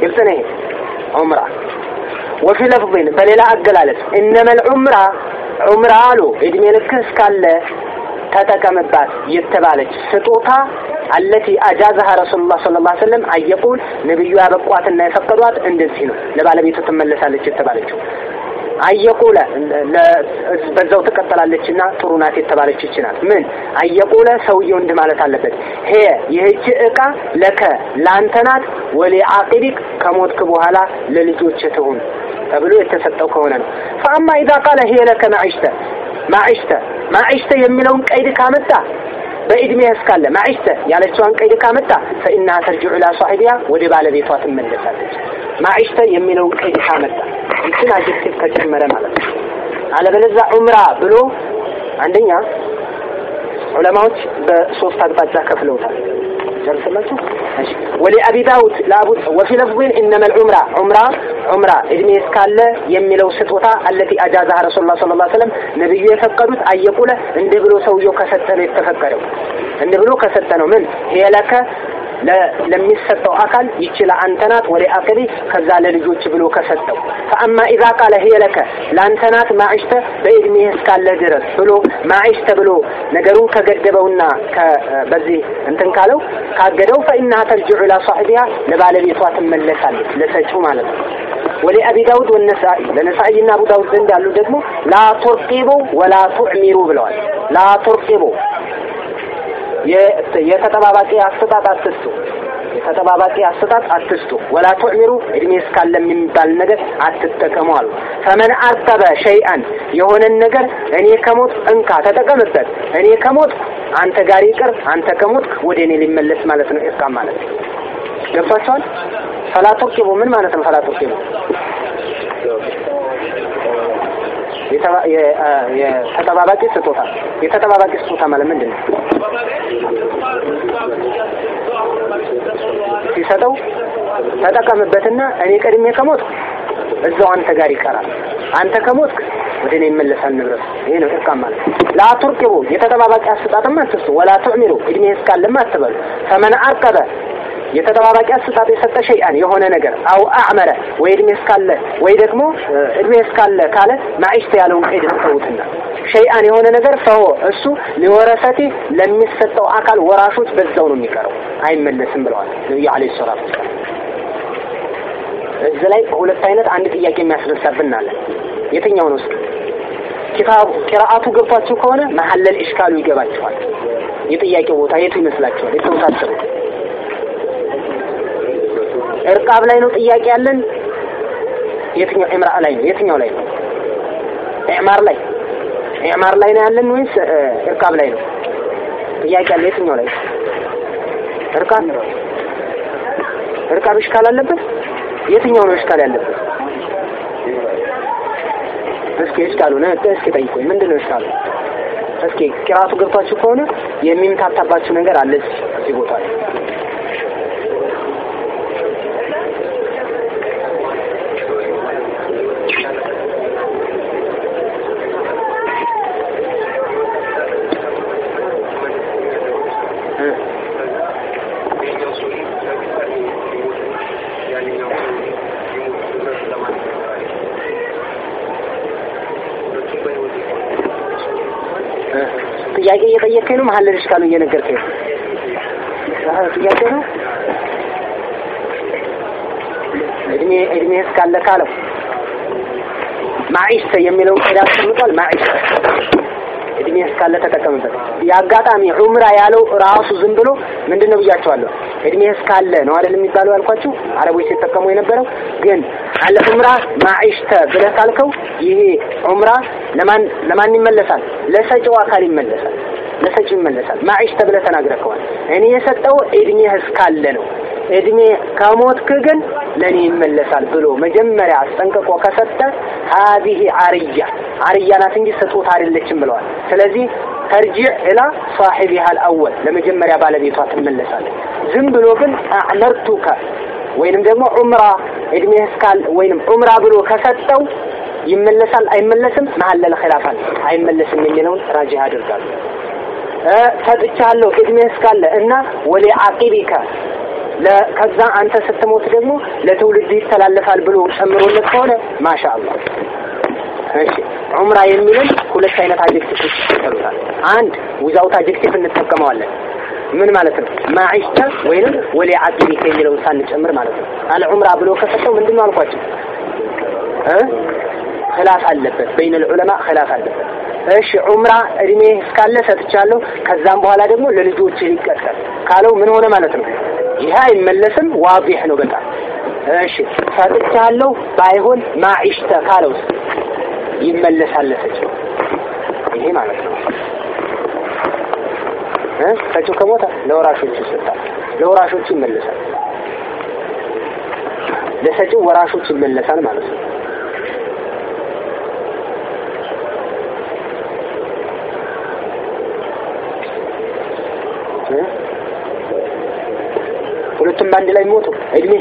ግልጽ ነው ዑምራ ወፊ ለፍظን በሌላ አገላለጽ እነመል ዑምራ ዑምራ አሉ። እድሜ ልክ እስካለ ተጠቀምባት የተባለች ስጦታ አለቲ አጃዛሃ ረሱሉላህ ሰለላሁ ዐለይሂ ወሰለም አየቁል ነብዩ ያበቋትና የፈቀዷት እንደዚህ ነው። ለባለቤቱ ትመለሳለች የተባለችው አየቁለ በዛው ትቀጥላለችና ጥሩ ናት የተባለች ይችላል ምን? አየቁለ ሰውየው እንዲህ ማለት አለበት። ሄ ይህች እቃ ለከ ላንተ ናት ወሊ አቂቢክ ከሞትክ በኋላ ለልጆች ትሁን ተብሎ የተሰጠው ከሆነ ነው። ፈአማ ኢዛ ቃለ ሄ ለከ ማዕሽተ ማዕሽተ ማዕሽተ የሚለውን ቀይድ ካመጣ በእድሜ እስካለ ማዕሽተ ያለችዋን ቀይድ ካመጣ ፈኢና ተርጅዑ ኢላ ሷሒቢያ ወደ ባለቤቷ ትመለሳለች ما عشت የሚለውን قيد ካመጣ እንትን adjective ከጨመረ ማለት ነው። አለበለዛ عمرى ብሎ አንደኛ ዑለማዎች በሶስት አቅጣጫ ከፍለውታል። ጨርስላችሁ እሺ። ولأبي داود ለአቡ وفي لفظ إنما العمرى عمرى عمرى እድሜ እስካለ የሚለው ስጦታ التي رسول الله صلى الله عليه وسلم ነብዩ የፈቀዱት أن يقول እንዲህ ብሎ ሰውየው ከሰጠ የተፈቀደው። እንዲህ ብሎ ከሰጠ ምን? هي لك ለሚሰጠው አካል ይችላ አንተ ናት ወደ አቅሪ ከዛ ለልጆች ብሎ ከሰጠው። فأما إذا قال هي لك ለአንተ ናት ما عشت በእድሜህ እስካለ ድረስ ብሎ ما عشت ብሎ ነገሩን ከገደበውና በዚህ እንትን ካለው ካገደው فإنها ترجع إلى صاحبها ለባለቤቷ ትመለሳለች ለሰጪው ማለት ነው። ولأبي داود والنسائي ለነሳኢና አቡ ዳውድ ዘንድ ያሉ ደግሞ لا ترقبوا ولا تعمروا ብለዋል። ላ ቱርቂቡ የተጠባባቂ አሰጣጥ አትስጡ። የተጠባባቂ አሰጣጥ አትስጡ። ወላ ቱዕሚሩ እድሜ እስካለ የሚባል ነገር አትጠቀሙ አሉ። ፈመን አርቀበ ሸይአን የሆነን ነገር እኔ ከሞት እንካ ተጠቀምበት። እኔ ከሞት አንተ ጋር ይቅር አንተ ከሞት ወደ እኔ ሊመለስ ማለት ነው። ኢርቃም ማለት ገብቷቸዋል ፈላ ምን ማለት ነው? ፈላ የተጠባባቂ ስጦታ የተጠባባቂ ስጦታ ማለት ምንድን ነው? ሲሰጠው ተጠቀምበትና እኔ ቀድሜ ከሞትኩ እዛው አንተ ጋር ይቀራል። አንተ ከሞትክ ወደ እኔ ይመለሳል ንብረት። ይሄ ነው ኢርቃም ማለት። ላ ቱርቂቡ የተጠባባቂ አሰጣጥም አትስጡ፣ ወላ ቱዕሚሩ እድሜ እስካለም አትበሉ። ፈመን አርቀበ የተጠባባቂ አሰጣጥ የሰጠ ሸይአን የሆነ ነገር አው አዕመረ ወይ እድሜ እስካለ ወይ ደግሞ እድሜ እስካለ ካለ ማዕሽተ ያለውን ቀይድ ተውትና ሸይአን የሆነ ነገር ፈሆ እሱ ሊወረሰቲ ለሚሰጠው አካል ወራሾች በዛው ነው የሚቀረው አይመለስም ብለዋል ነብዩ አለይሂ ሰላቱ እዚህ ላይ ሁለት አይነት አንድ ጥያቄ የሚያስነሳብን አለ። የትኛው ነው? ኪታቡ ቂራአቱ ገብቷችሁ ከሆነ መሐለል ኢሽካሉ ይገባችኋል። የጥያቄው ቦታ የቱ ይመስላችኋል? የተወሳሰበው እርቃብ ላይ ነው ጥያቄ ያለን? የትኛው ኢምራ ላይ ነው? የትኛው ላይ ነው? ኢዕማር ላይ ኢዕማር ላይ ነው ያለን ወይስ እርቃብ ላይ ነው? ጥያቄ ያለ የትኛው ላይ? እርቃብ እርቃብ እሽካል አለበት? የትኛው ነው እሽካል ያለበት? እስኪ እሽካሉ ነው እስኪ ጠይቁኝ። ምንድን ነው እሽካሉ? እስኪ ቂራቱ ገብቷችሁ ከሆነ የሚምታታባችሁ ነገር አለ እዚህ ቦታ ላይ እየጠየቀኝ ነው። መሀል ልጅ ካሉ እየነገርከኝ ጥያቄ ነው። እድሜ እድሜ እስካለ ካለው ማዒሽተ የሚለውን ቀዳ አስቀምጧል። ማዒሽተ እድሜ እስካለ ተጠቀምበት። የአጋጣሚ ዑምራ ያለው ራሱ ዝም ብሎ ምንድን ነው ብያቸዋለሁ። እድሜ እስካለ ነው አይደል የሚባለው ያልኳችሁ አረቦች ሲጠቀሙ የነበረው ግን አለ ዑምራ ማዒሽተ ብለህ ካልከው ይሄ ዑምራ ለማን ለማን ይመለሳል? ለሰጪው አካል ይመለሳል። ለሰጪው ይመለሳል። ማዒሽተ ብለህ ተናግረህ ከሆነ እኔ የሰጠው እድሜህ እስካለ ነው። እድሜ ከሞትክ ግን ለኔ ይመለሳል ብሎ መጀመሪያ አስጠንቅቆ ከሰጠ ሀዚህ አርያ አርያ ናት እንጂ ስጦታ አይደለችም ብለዋል። ስለዚህ ተርጂዕ ኢላ ሳሒቢሃ አልአወል ለመጀመሪያ ባለቤቷ ትመለሳለች። ዝም ብሎ ግን አዕመርቱከ ወይንም ደግሞ عمرى እድሜ እስካል ወይንም عمرى ብሎ ከሰጠው ይመለሳል አይመለስም? محل الخلاف ን አይመለስም የሚለውን راجح አድርጋሉ። ሰጥቻለሁ እድሜ እስካለ እና ولعقبك ከዛ አንተ ስትሞት ደግሞ ለትውልድ ይተላለፋል ብሎ ጨምሮለት ከሆነ ما شاء الله እሺ عمرى የሚልን ሁለት አይነት adjective ይሰሩታል። አንድ without adjective እንጠቀመዋለን። ምን ማለት ነው? ማዒሽተ ወይንም ወሊ አቂቢከ የሚለውን ሳንጨምር ማለት ነው። አለ ብሎ ከሰጠው ምንድን ነው አልኳቸው እ ኺላፍ አለበት በይነ ዑለማ ኺላፍ አለበት። እሺ ዑምራ እድሜ እስካለ ሰጥቻለሁ፣ ከዛም በኋላ ደግሞ ለልጆች ሊቀጠል ካለው ምን ሆነ ማለት ነው? ይሄ አይመለስም። ዋዲህ ነው በጣም እሺ። ሰጥቻለሁ ባይሆን ማዒሽተ ካለው ይመለሳል ለሰጪው። ይሄ ማለት ነው ሰጪው ከሞተ ለወራሾቹ ይሰጣል፣ ለወራሾቹ ይመለሳል። ለሰጪው ወራሾች ይመለሳል ማለት ነው። ሁለቱም በአንድ ላይ ሞቱ። እድሜ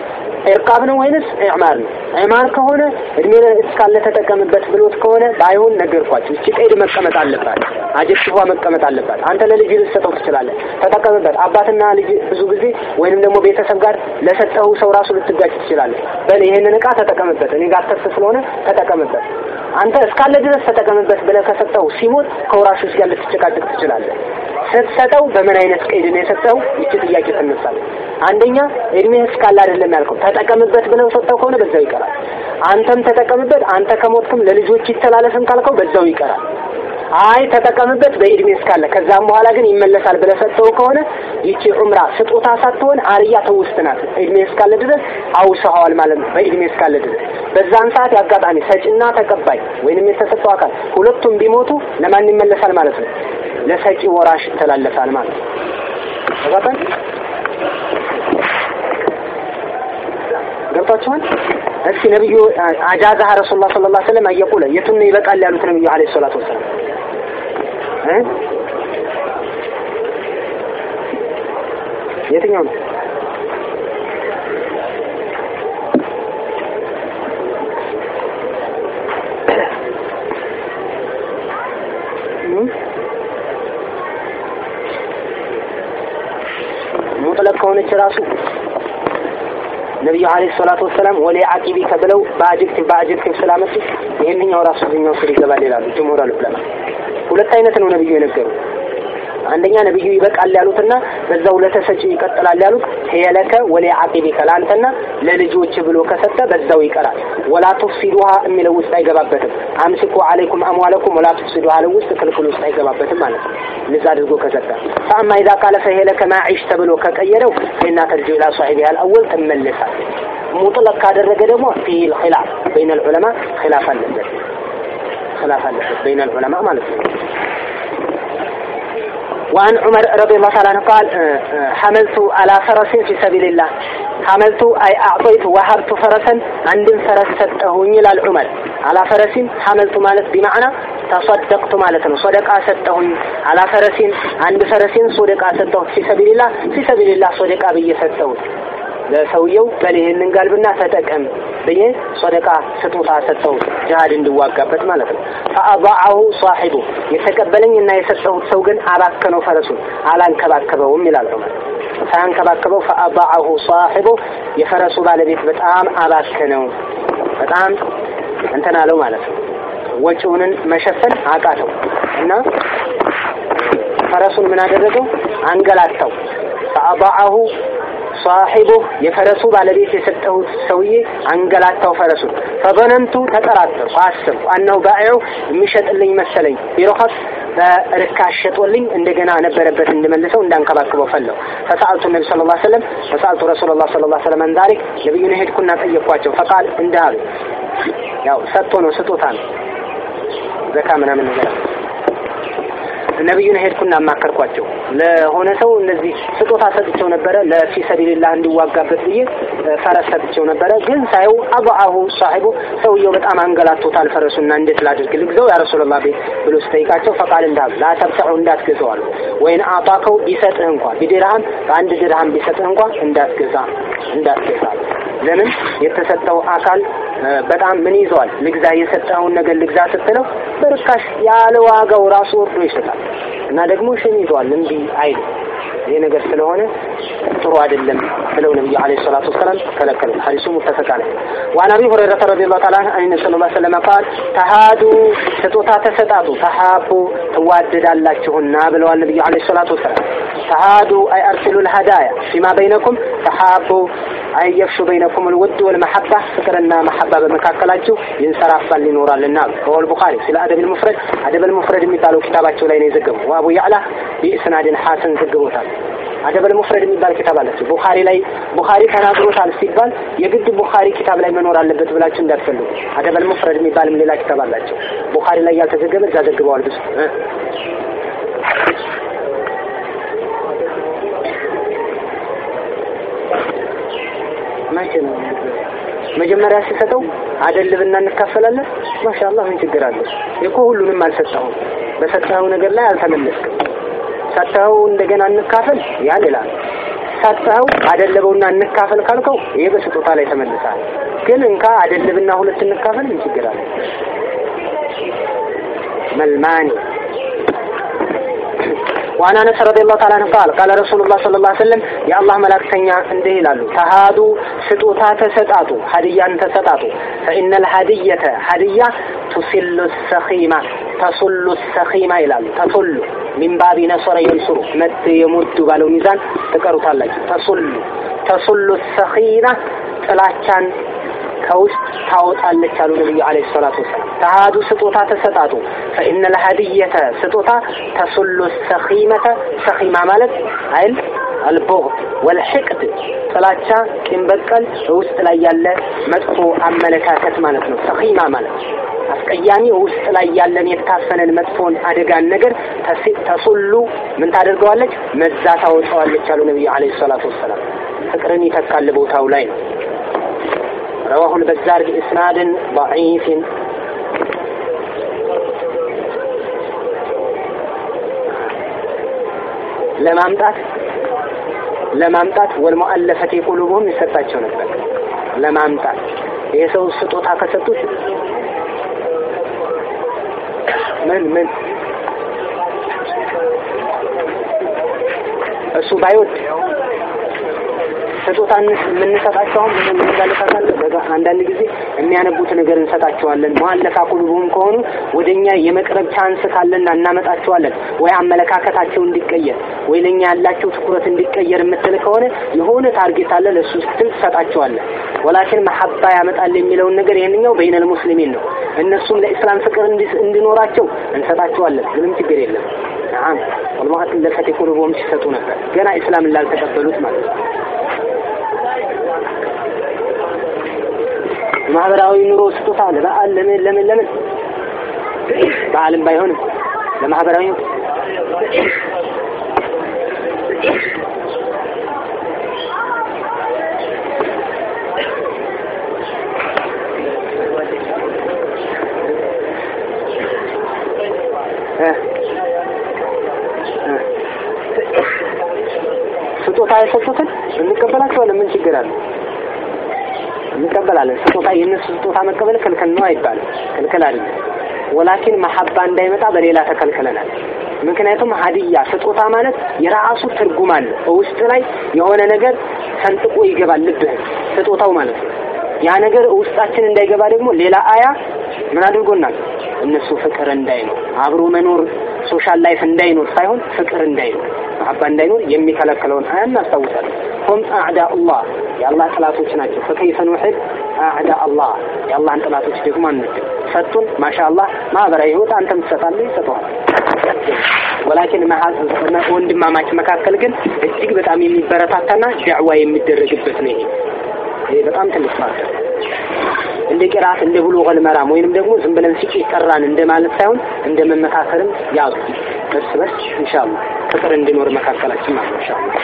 ኢርቃብ ነው ወይንስ ኢዕማር ነው? ኢዕማር ከሆነ እድሜ እስካለ ተጠቀምበት ብሎት ከሆነ ባይሆን ነገርኳችሁ። እቺ ቀይድ መቀመጥ አለባት። አጀክቲቭዋ መቀመጥ አለባት። አንተ ለልጅ ልትሰጠው ትችላለህ፣ ተጠቀምበት። አባትና ልጅ ብዙ ጊዜ ወይንም ደግሞ ቤተሰብ ጋር ለሰጠው ሰው ራሱ ልትጋጭ ትችላለህ። በል ይሄንን እቃ ተጠቀምበት፣ እኔ ጋር ተርፍ ስለሆነ ተጠቀምበት። አንተ እስካለ ድረስ ተጠቀምበት ብለህ ከሰጠው ሲሞት ከወራሾች ጋር ልትጨቃጨቅ ትችላለህ። ስትሰጠው በምን አይነት ቀይድ ነው የሰጠው? ይቺ ጥያቄ ትነሳለች። አንደኛ እድሜህ እስካለ አይደለም ያልከው፣ ተጠቀምበት ብለው ሰጠው ከሆነ በዛው ይቀራል። አንተም ተጠቀምበት፣ አንተ ከሞትክም ለልጆች ይተላለፍም ካልከው በዛው ይቀራል። አይ ተጠቀምበት በእድሜ እስካለ ከዛም በኋላ ግን ይመለሳል ብለህ ሰጠው ከሆነ ይቺ ዑምራ ስጦታ ሳትሆን አርያ ትውስት ናት። እድሜ እስካለ ድረስ አውሰኸዋል ማለት ነው። በእድሜ እስካለ ድረስ በዛን ሰዓት ያጋጣሚ ሰጪና ተቀባይ ወይንም የተሰጠው አካል ሁለቱም ቢሞቱ ለማን ይመለሳል ማለት ነው? ለሰጪ ወራሽ ይተላለፋል ማለት ነው። ገብታችኋል? እስኪ ነብዩ አጃዛህ ረሱላህ ሰለላሁ ዐለይሂ ወሰለም አየቁለ የቱን ይበቃል ያሉት ነብዩ ዐለይሂ ሰላቱ ወሰላም እ የትኛው ነው? مطلق ከሆነች ራሱ ነቢዩ عليه الصلاة والسلام ولعقبه ተብለው በ adjective በ adjective ስላመጡ ይሄንኛው ራሱ እዚህኛው ስር ይገባል ይላሉ جمهور علماء። ሁለት አይነት ነው ነብዩ የነገሩ። አንደኛ ነብዩ ይበቃል ያሉትና በዛው ለተሰጪ ይቀጥላል ያሉት هي لك ولعقبك ለአንተና ለልጆች ብሎ ከሰጠ በዛው ይቀራል። ولا تفسدوها የሚለው ውስጥ አይገባበትም። أمسكوا عليكم أموالكم ولا تفسدوها አለው ውስጥ ክልክል ውስጥ አይገባበትም ማለት ነው። እንደዛ አድርጎ ከሰጠ ፈአማ ኢዛ ቃለ ፈሄለከ ማዒሽ ተብሎ ከቀየረው ፈኢና ተርጂዑ ኢላ ሷሒቢሃ አልአወል ትመለሳል። ሙጥለቅ ካደረገ ደግሞ ፊል ኺላፍ በይነ ልዑለማ ኺላፍ አለበት خلاف بين العلماء ما نسمع وعن عمر رضي الله عنه قال آه، آه، حملت على فرس في سبيل الله. حملت أي أعطيت وهبت فرسا عند فرس سته إلى العمر. على فرس حملت مالت بمعنى تصدقت مالت صدقة سته على فرس عند فرس صدقة سته في سبيل الله في سبيل الله صدقة بي سته ለሰውየው በል ይህንን ጋልብና ተጠቀም ብዬ ሰደቃ ስጦታ ሰጠው፣ ጅሃድ እንድዋጋበት ማለት ነው። ፈአባዐሁ ሳሒቡ የተቀበለኝ እና የሰጠሁት ሰው ግን አባከነው፣ ፈረሱን አላንከባከበውም ይላል ነው ማለት ሳያንከባከበው ፈአባዐሁ ሳሒቡ የፈረሱ ባለቤት በጣም አባከነው፣ በጣም እንትን አለው ማለት ነው። ወጪውንን መሸፈን አቃተው እና ፈረሱን ምን አደረገው? አንገላታው። ፈአባዐሁ ሳሒቡ የፈረሱ ባለቤት የሰጠሁት ሰውዬ አንገላታው ፈረሱን። ፈበነንቱ ተጠራጠርኩ፣ አሰብኩ አነሁ ባኢዑ የሚሸጥልኝ መሰለኝ ቢረኸስ በርካሽ ሸጦልኝ እንደገና ነበረበት እንድመልሰው እንዳንከባክበው ፈለው። ፈሰአልቱ ነቢ ስለ ላ ሰለም ፈሰአልቱ ረሱላ ላ ስለ ላ ሰለም አን ዛሊክ ነቢዩን ሄድኩና ጠየቅኳቸው። ፈቃል እንዲህ ያው ሰጥቶ ነው ስጦታ ነው ዘካ ምናምን ነገር ነቢዩን ሄድኩና አማከርኳቸው። ለሆነ ሰው እነዚህ ስጦታ ሰጥቸው ነበረ። ለፊ ሰቢልላህ እንዲዋጋበት ብዬ ፈረስ ሰጥቸው ነበረ። ግን ሳየው አብአሁ ሳሒቡ ሰውየው በጣም አንገላቶታል ፈረሱና እንዴት ላድርግ ልግዘው ያ ረሱላላህ ብሎ ስጠይቃቸው ፈቃል እንዳሉ ላተብተዑ እንዳትገዛው ወይን አጣከው ቢሰጥህ እንኳ ቢድርሃም በአንድ ድርሃም ቢሰጥህ እንኳ እንዳትገዛ እንዳትገዛ ለምን የተሰጠው አካል በጣም ምን ይዘዋል። ልግዛ የሰጠውን ነገር ልግዛ ስትለው በርካሽ ያለ ዋጋው ራሱ ወርዶ ይሸጣል እና ደግሞ ሽን ይዘዋል እንዲህ عين إيه نجر سلونة تروا عدل لم سلونة عليه الصلاة والسلام فلكل حديث متفق عليه وعن ابي هريرة رضي الله تعالى عنه صلى الله عليه وسلم قال تهادوا ستوتا تسدادوا تحابوا تودد الله تهنا بلو النبي عليه الصلاة والسلام تهادوا اي ارسلوا الهدايا فيما بينكم تحابوا اي يفشوا بينكم الود والمحبة فكرنا محبة بمكاكلاتو ينصرف لنورا للنار هو البخاري في الادب المفرد ادب المفرد مثال كتابات لين يزقم وابو يعلى ቢእስናድን ሐሰን ዘግቦታል አደበል ሙፍረድ የሚባል ኪታብ አላቸው። ቡኻሪ ላይ ቡኻሪ ተናግሮታል ሲባል የግድ ቡኻሪ ኪታብ ላይ መኖር አለበት ብላችሁ እንዳትፈልጉ። አደበል ሙፍረድ የሚባልም ሌላ ኪታብ አላቸው። ቡኻሪ ላይ ያልተዘገበ እዛ ዘግበዋል ብዙ መቼ ነው መጀመሪያ ሲሰጠው አደልብና እንካፈላለን። ማሻአላህ ምን ችግር አለ? እኮ ሁሉንም አልሰጠሁም። በሰጠኸው ነገር ላይ አልተመለስክም። ሰጠኸው እንደገና እንካፈል ያ ሌላ ነው። ሰጠኸው አደለበውና እንካፈል ካልከው ይሄ በስጦታ ላይ ተመልሳል። ግን እንካ አደልብና ሁለት እንካፈል ምን ችግር አለ? መልማኒ وعن انس رضي الله تعالى عنه قال قال رسول الله صلى الله عليه وسلم يا الله መላእክተኛ እንዲህ ይላሉ ተሃዱ ስጦታ ተሰጣጡ ሀዲያን ተሰጣጡ። فإن الهدية هدية تسل السخيمة تسل السخيمة ይላሉ። تسل من باب نصر ينصر مت يمد بالميزان تقروا ትቀሩታላችሁ። تسل ተሱሉ السخيمة ጥላቻን ከውስጥ ታወጣለች አሉ ነብዩ አለይሂ ሰላቱ ወሰላም። ተሃዱ ስጦታ ተሰጣጡ ፈኢነ ለሀዲየተ ስጦታ ተሱሉ ሰኺመተ ሰኺማ ማለት አይል አልቡግድ ወልሕቅድ ጥላቻ፣ ቂም በቀል ውስጥ ላይ ያለ መጥፎ አመለካከት ማለት ነው። ሰኺማ ማለት አስቀያሚ ውስጥ ላይ ያለን የታፈነን መጥፎን አደጋን ነገር ተሱሉ ምን ታደርገዋለች? መዛ ታወጣዋለች አሉ ነብዩ አለይሂ ሰላቱ ወሰላም። ፍቅርን ይተካል ቦታው ላይ ነው። رواه البزار بإسناد ضعيف ለማምጣት ለማምጣት ወልሙአለፈት ቁሉብሁም ይሰጣቸው ነበር። ለማምጣት ይሄ ሰው ስጦታ ከሰጡት ምን ምን እሱ ባይወድ ስጦታ የምንሰጣቸው አሁን ምን እንዳለታታለን አንዳንድ ጊዜ የሚያነቡት ነገር እንሰጣቸዋለን። مؤلفة قلوبهم ከሆኑ ወደኛ የመቅረብ chance ካለና እናመጣቸዋለን። ወይ አመለካከታቸው እንዲቀየር ወይ ለኛ ያላቸው ትኩረት እንዲቀየር የምትል ከሆነ የሆነ target አለ፣ ለሱ ስትል ትሰጣቸዋለን። ولكن محبة ያመጣል የሚለውን ነገር ይህንኛው بين المسلمين ነው። እነሱም ለኢስላም ፍቅር እንዲኖራቸው እንሰጣቸዋለን። ምንም ችግር የለም። ናም ወልሙአለፈት ቁሉብሁም ሲሰጡ ነበር ገና ኢስላምን ላልተቀበሉት ማለት ነው። ማህበራዊ ኑሮ ስጦታ ለበዓል ለምን ለምን ለምን በዓልም ባይሆንም ለማህበራዊ ስጦታ የሰጡትን እንቀበላቸዋለን። ምን ችግር አለ? እንቀበላለን። ስጦታ የእነሱ ስጦታ መቀበል ክልክል ነው አይባልም። ክልክል አይደለም። ወላኪን መሐባ እንዳይመጣ በሌላ ተከልክለናል። ምክንያቱም ሀዲያ ስጦታ ማለት የራሱ ትርጉም አለ። በውስጥ ላይ የሆነ ነገር ሰንጥቆ ይገባል ልብህን ስጦታው ማለት ነው። ያ ነገር ውስጣችን እንዳይገባ ደግሞ ሌላ አያ ምን አድርጎናል? እነሱ ፍቅር እንዳይኖር አብሮ መኖር social life እንዳይኖር ሳይሆን ፍቅር እንዳይኖር محبة እንዳይኖር የሚከለክለውን آية እናስታውሳለን። هم أعداء الله የአላህ ጥላቶች ናቸው። فكيف نحب أعداء الله የአላህን ጥላቶች ደግሞ አንወድም። ሰጡን ما شاء الله ማህበራዊ ህይወት አንተም ትሰጣለህ፣ ይሰጠዋል። ولكن ወንድማማች መካከል ግን እጅግ በጣም የሚበረታታና ዳዕዋ የሚደረግበት ነው። ይሄ ይሄ በጣም ትልቅ ፋክተር እንደ ቂራት እንደ ብሉቀል መራም ወይንም ደግሞ ዝም ብለን ሲቂ ጠራን እንደማለት ሳይሆን እንደ መመካከርም ያዙ እርስ በርስ ኢንሻአላህ ፍቅር እንዲኖር መካከላችን ማለት ኢንሻአላህ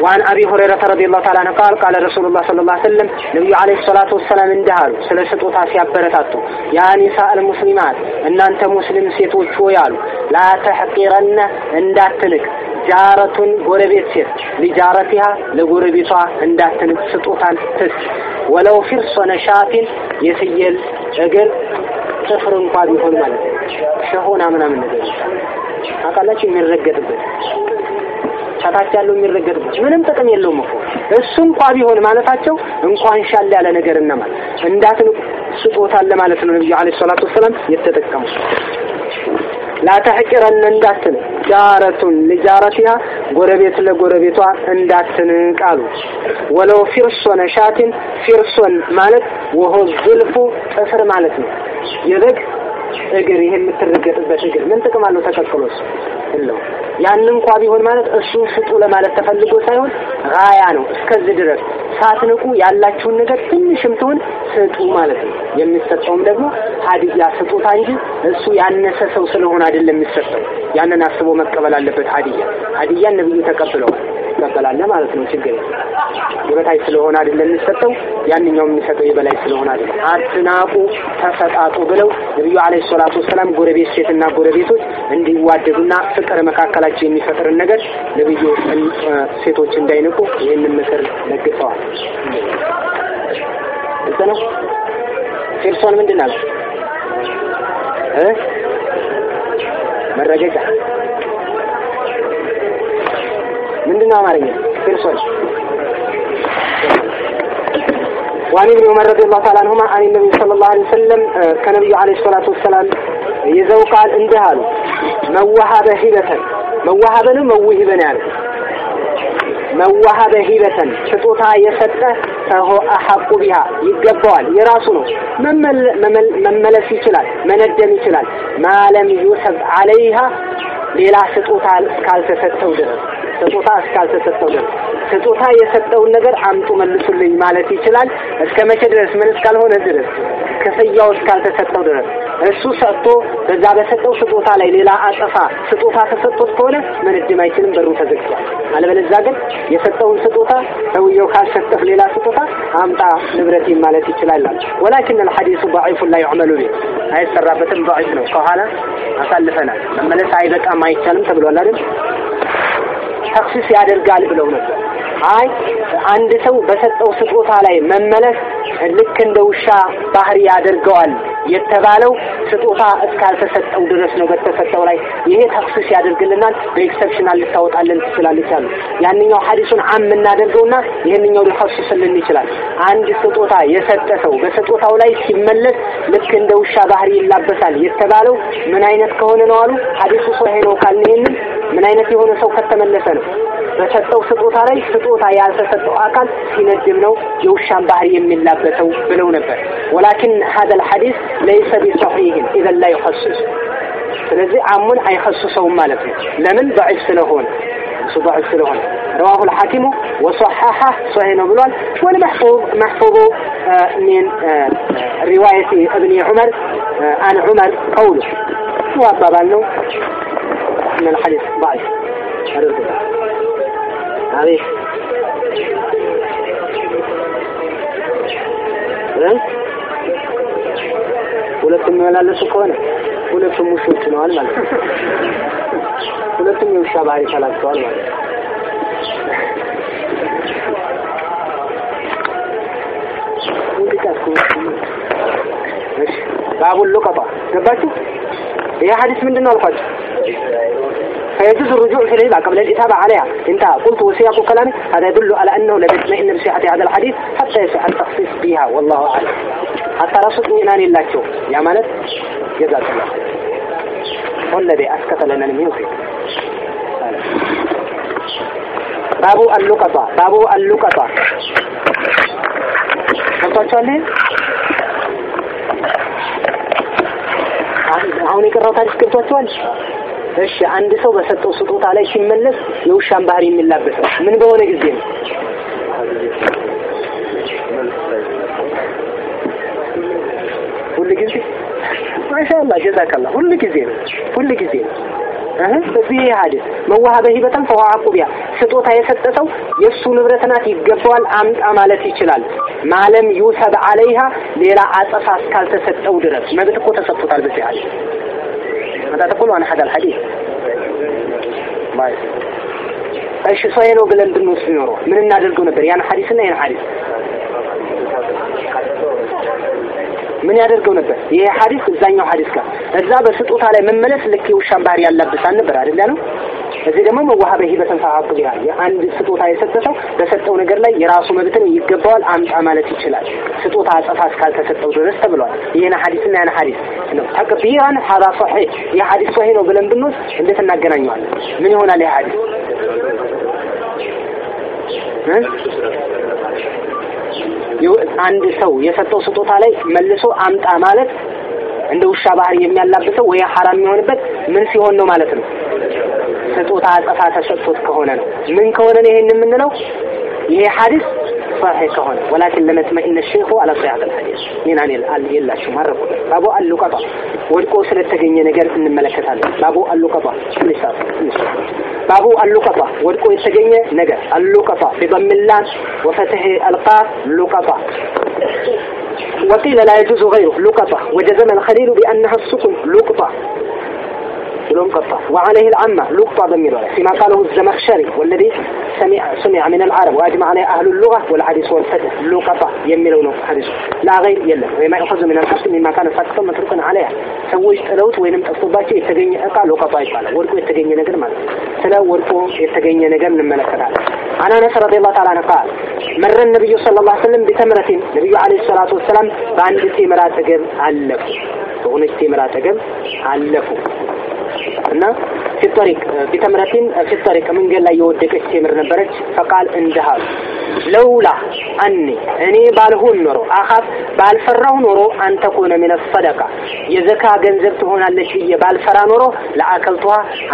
وعن أبي هريرة رضي الله تعالى عنه قال قال رسول الله صلى الله عليه وسلم نبي عليه الصلاة والسلام اندهارو سلا شطوتا سيابرتاتو يا نساء المسلمات ان انت مسلم سيتوچو يالو لا تحقرن انداتنك ጃረቱን ጎረቤት ሴት ሊጃረቲሃ ለጎረቤቷ እንዳትንቅ ስጦታን ትስጥ። ወለው ፊርሶ ነሻቲን የፍየል እግር ጥፍር እንኳ ቢሆን ማለት ነው። ሸሆና ምናምን ነገር አቃላችሁ የሚረገጥበት ከታች ያለው የሚረገጥበት ምንም ጥቅም የለውም እኮ። እሱ እንኳ ቢሆን ማለታቸው እንኳን ሻል ያለ ነገር እና ማለት እንዳትንቁ ስጦታ አለ ማለት ነው ነብዩ አለይሂ ሰላቱ ወሰላም የተጠቀሙ ላተሕቂረን እንዳትንቅ ጃረቱን ልጃረቲሃ ጎረቤት ለጎረቤቷ እንዳትንቅ አሉ። ወለው ፊርሶነ ሻቲን ፊርሶን ማለት ወሆ ዝልፉ ጥፍር ማለት ነው። የበግ እግር ይሄ የምትረገጥበት እግር ምን ጥቅም አለው? ተቀቅሎስ የለው። ያን እንኳ ቢሆን ማለት እሱን ስጡ ለማለት ተፈልጎ ሳይሆን ጋያ ነው። እስከዚህ ድረስ ሳትንቁ ያላችሁን ነገር ትንሽም ትሁን ስጡ ማለት ነው። የሚሰጠውም ደግሞ ሀዲያ ስጦታ እንጂ እሱ ያነሰ ሰው ስለሆነ አይደለም የሚሰጠው። ያንን አስቦ መቀበል አለበት። ሀዲያ ሀዲያን ነብዩ ተቀብለዋል። ትቀበላለህ ማለት ነው። ችግር የበታች ስለሆነ አይደለም የሚሰጠው፣ ያንኛው የሚሰጠው የበላይ ስለሆነ አይደለም። አትናቁ፣ ተሰጣጡ ብለው ነብዩ አለይሂ ሰላቱ ወሰላም ጎረቤት ሴትና ጎረቤቶች እንዲዋደዱና ፍቅር መካከላቸው የሚፈጥርን ነገር ነብዩ ሴቶች እንዳይንቁ ይህንን ምክር ለግሰዋል። ግልጽ ነው። ፊርሶን ምንድን አለ እ መረገጫ ምንድነው አማርኛ ግልጾች وعن ابن عمر رضي الله تعالى عنهما عن النبي صلى الله عليه وسلم كنبي عليه الصلاة والسلام يزو قال اندهالو موهب هبة موهب موهبا يعني መዋሃበ ሂበተን ስጦታ የሰጠ ፈሆ አሐቁ ቢሃ ይገባዋል፣ የራሱ ነው። መመለስ ይችላል፣ መነደም ይችላል። ማለም ዩሰብ አለይሃ ሌላ ስጦታ እስካልተሰጠው ድረስ ስጦታ እስካልተሰጠው ድረስ ስጦታ የሰጠውን ነገር አምጡ መልሱልኝ ማለት ይችላል። እስከ መቼ ድረስ? ምን እስካልሆነ ድረስ ክፍያው እስካልተሰጠው ድረስ እሱ ሰጥቶ በዛ በሰጠው ስጦታ ላይ ሌላ አጠፋ ስጦታ ተሰጥቶት ከሆነ መነድም አይችልም፣ በሩ ተዘግቷል። አለበለዚያ ግን የሰጠውን ስጦታ ሰውየው ካልሰጠህ ሌላ ስጦታ አምጣ ንብረቴ ማለት ይችላል። ወላኪን አልሐዲሱ ضعيف لا يعمل به አይሰራበትም፣ ضعيف ነው። ከኋላ አሳልፈናል። መመለስ አይበቃም አይቻልም ተብሏል አይደል? ተክሲስ ያደርጋል ብለው ነበር። አይ አንድ ሰው በሰጠው ስጦታ ላይ መመለስ ልክ እንደ ውሻ ባህሪ ያደርገዋል የተባለው ስጦታ እስካልተሰጠው ድረስ ነው። በተሰጠው ላይ ይሄ تخصيص ያደርግልናል። በ exceptional ልታወጣልን ትችላለች አሉ። ያንኛው ሐዲሱን عام እናደርገውና ይህንኛው ሊኸስስልን ይችላል። አንድ ስጦታ የሰጠ ሰው በስጦታው ላይ ሲመለስ ልክ እንደ ውሻ ባህሪ ይላበሳል የተባለው ምን አይነት ከሆነ ነው አሉ። ሐዲሱ ሰው ነው ካልን ይሄንን ምን አይነት የሆነ ሰው ከተመለሰ ነው በሰጠው ስጦታ ላይ ስጦታ ያልተሰጠው አካል ሲነድም ነው የውሻን ባህሪ የሚላበሰው ብለው ነበር ወላኪን ሀደል ሐዲስ ليس بصحيح اذا لا يخصص ስለዚህ አሙን አይኸስሰውም ማለት ነው። ለምን ضعيف ስለሆነ እሱ ضعيف ስለሆነ رواه الحاكم وصححه صحيح ነው ብሏል። والمحفوظ محفوظ من رواية ابن عمر عن عمر قوله هو አባባል ነው ان الحديث ضعيف አቤት ሁለቱም የሚመላለሱ ከሆነ ሁለቱም ውሾች ነዋል ማለት ነው። ሁለቱም የውሻ ባህሪ ተላክተዋል ማለት ነው። ባቡል ሉቀጣ ገባችሁ? ይህ ሐዲስ ምንድን ነው አልኳችሁ? فيجوز الرجوع في الهبة قبل الإتابة عليها. إنت قلت وسياق كلامي هذا يدل على أنه لا يطمئن بصحة هذا الحديث حتى يصح التخصيص بها. والله أعلم. حتى لا تطمئنان إلا تشوف يا مالك. جزاك الله والذي أسكت لنا لم باب اللقطة. باب اللقطة. تتصلي عاوني كرة تذكرتوا እሺ አንድ ሰው በሰጠው ስጦታ ላይ ሲመለስ የውሻን ባህሪ የሚላበሰው ምን በሆነ ጊዜ ነው? ሁሉ ጊዜ ማሻአላህ ጀዛከላ ጊዜ ነው። ጊዜ ነው። እዚህ ሐዲስ መዋሃበ ሂበተን ፈዋዓቁ ቢያ ስጦታ የሰጠ ሰው የእሱ ንብረት ናት ይገባዋል አምጣ ማለት ይችላል። ማለም ዩሰብ አለይሃ ሌላ አጸፋ እስካልተሰጠው ድረስ መብት እኮ ተሰጥቶታል በዚህ ሐዲስ ماذا تقول عن هذا الحديث እሺ ሰው ነው ብለን ብንወስድ ኖሮ ምን እናደርገው ነበር? ያን ሐዲስና ያን ሐዲስ ምን ያደርገው ነበር? ይሄ ሐዲስ እዛኛው ሐዲስ ጋር እዛ በስጦታ ላይ መመለስ ልክ የውሻን ባህሪ ያላብሳል ነበር አይደል ያለው? እዚህ ደግሞ መዋሃበ ፈሐቁ ቢሃ የአንድ ስጦታ የሰጠ ሰው በሰጠው ነገር ላይ የራሱ መብትን ይገባዋል አምጣ ማለት ይችላል። ስጦታ አጸፋ እስካልተሰጠው ድረስ ተብሏል። ይሄን ሐዲስና ያን ሐዲስ ነው ተቅቢራን ሀዛ ሶሒህ ይህ ሐዲስ ሶሒህ ነው ብለን ብንወስድ እንዴት እናገናኘዋለን? ምን ይሆናል ይህ ሐዲስ አንድ ሰው የሰጠው ስጦታ ላይ መልሶ አምጣ ማለት እንደ ውሻ ባህሪ የሚያላብሰው ወይ ሐራም የሚሆንበት ምን ሲሆን ነው ማለት ነው? ስጦታ አጸፋ ተሰጥቶት ከሆነ ነው። ምን ከሆነ ነው ይሄን የምንለው? ይሄ ሐዲስ صحيح كهون ولكن لما تمئن الشيخ على صحة الحديث من عن يلا شو مرة بابو اللقطة ودكو سلتقيني نقر إن ملكتها بابو اللقطة لساس بابو اللقطة ودكو يتقيني نقر اللقطة بضم الله وفتح القاف لقطة وقيل لا يجوز غيره لقطة وجزم الخليل بأنها السكن لقطة المنقطع وعليه العمة لقطة ضمير فيما قاله الزمخشري والذي سمع, سمع من العرب وأجمع عليه أهل اللغة والحديث والفتح. لقطة يميلون حديث. لا غير يلا. وما يحفظ من الحسن مما كان فاتحا متروكا عليها. سويت ألوت وينم أصوباتي يتغيني أقا لقطة يقال. وركو يتغيني نقر مالا سلا وركو يتغيني نقر من ملكة عن أنس رضي الله تعالى عنه قال مر النبي صلى الله عليه وسلم بتمرة. النبي عليه الصلاة والسلام بأن تمرة تقر علفوا بأن تمرة تقر علفوا እና ፊጠሪቅ ቢተምረቲን ፊጠሪቅ መንገድ ላይ የወደቀች ቴምር ነበረች። ፈቃል እንዲህ ለውላ አኒ እኔ ባልሆን ኖሮ አኻፍ ባልፈራው ኖሮ አንተ ኮነ ምን ሰደቃ የዘካ ገንዘብ ትሆናለች ብዬ ባልፈራ ኖሮ ለአከልቷ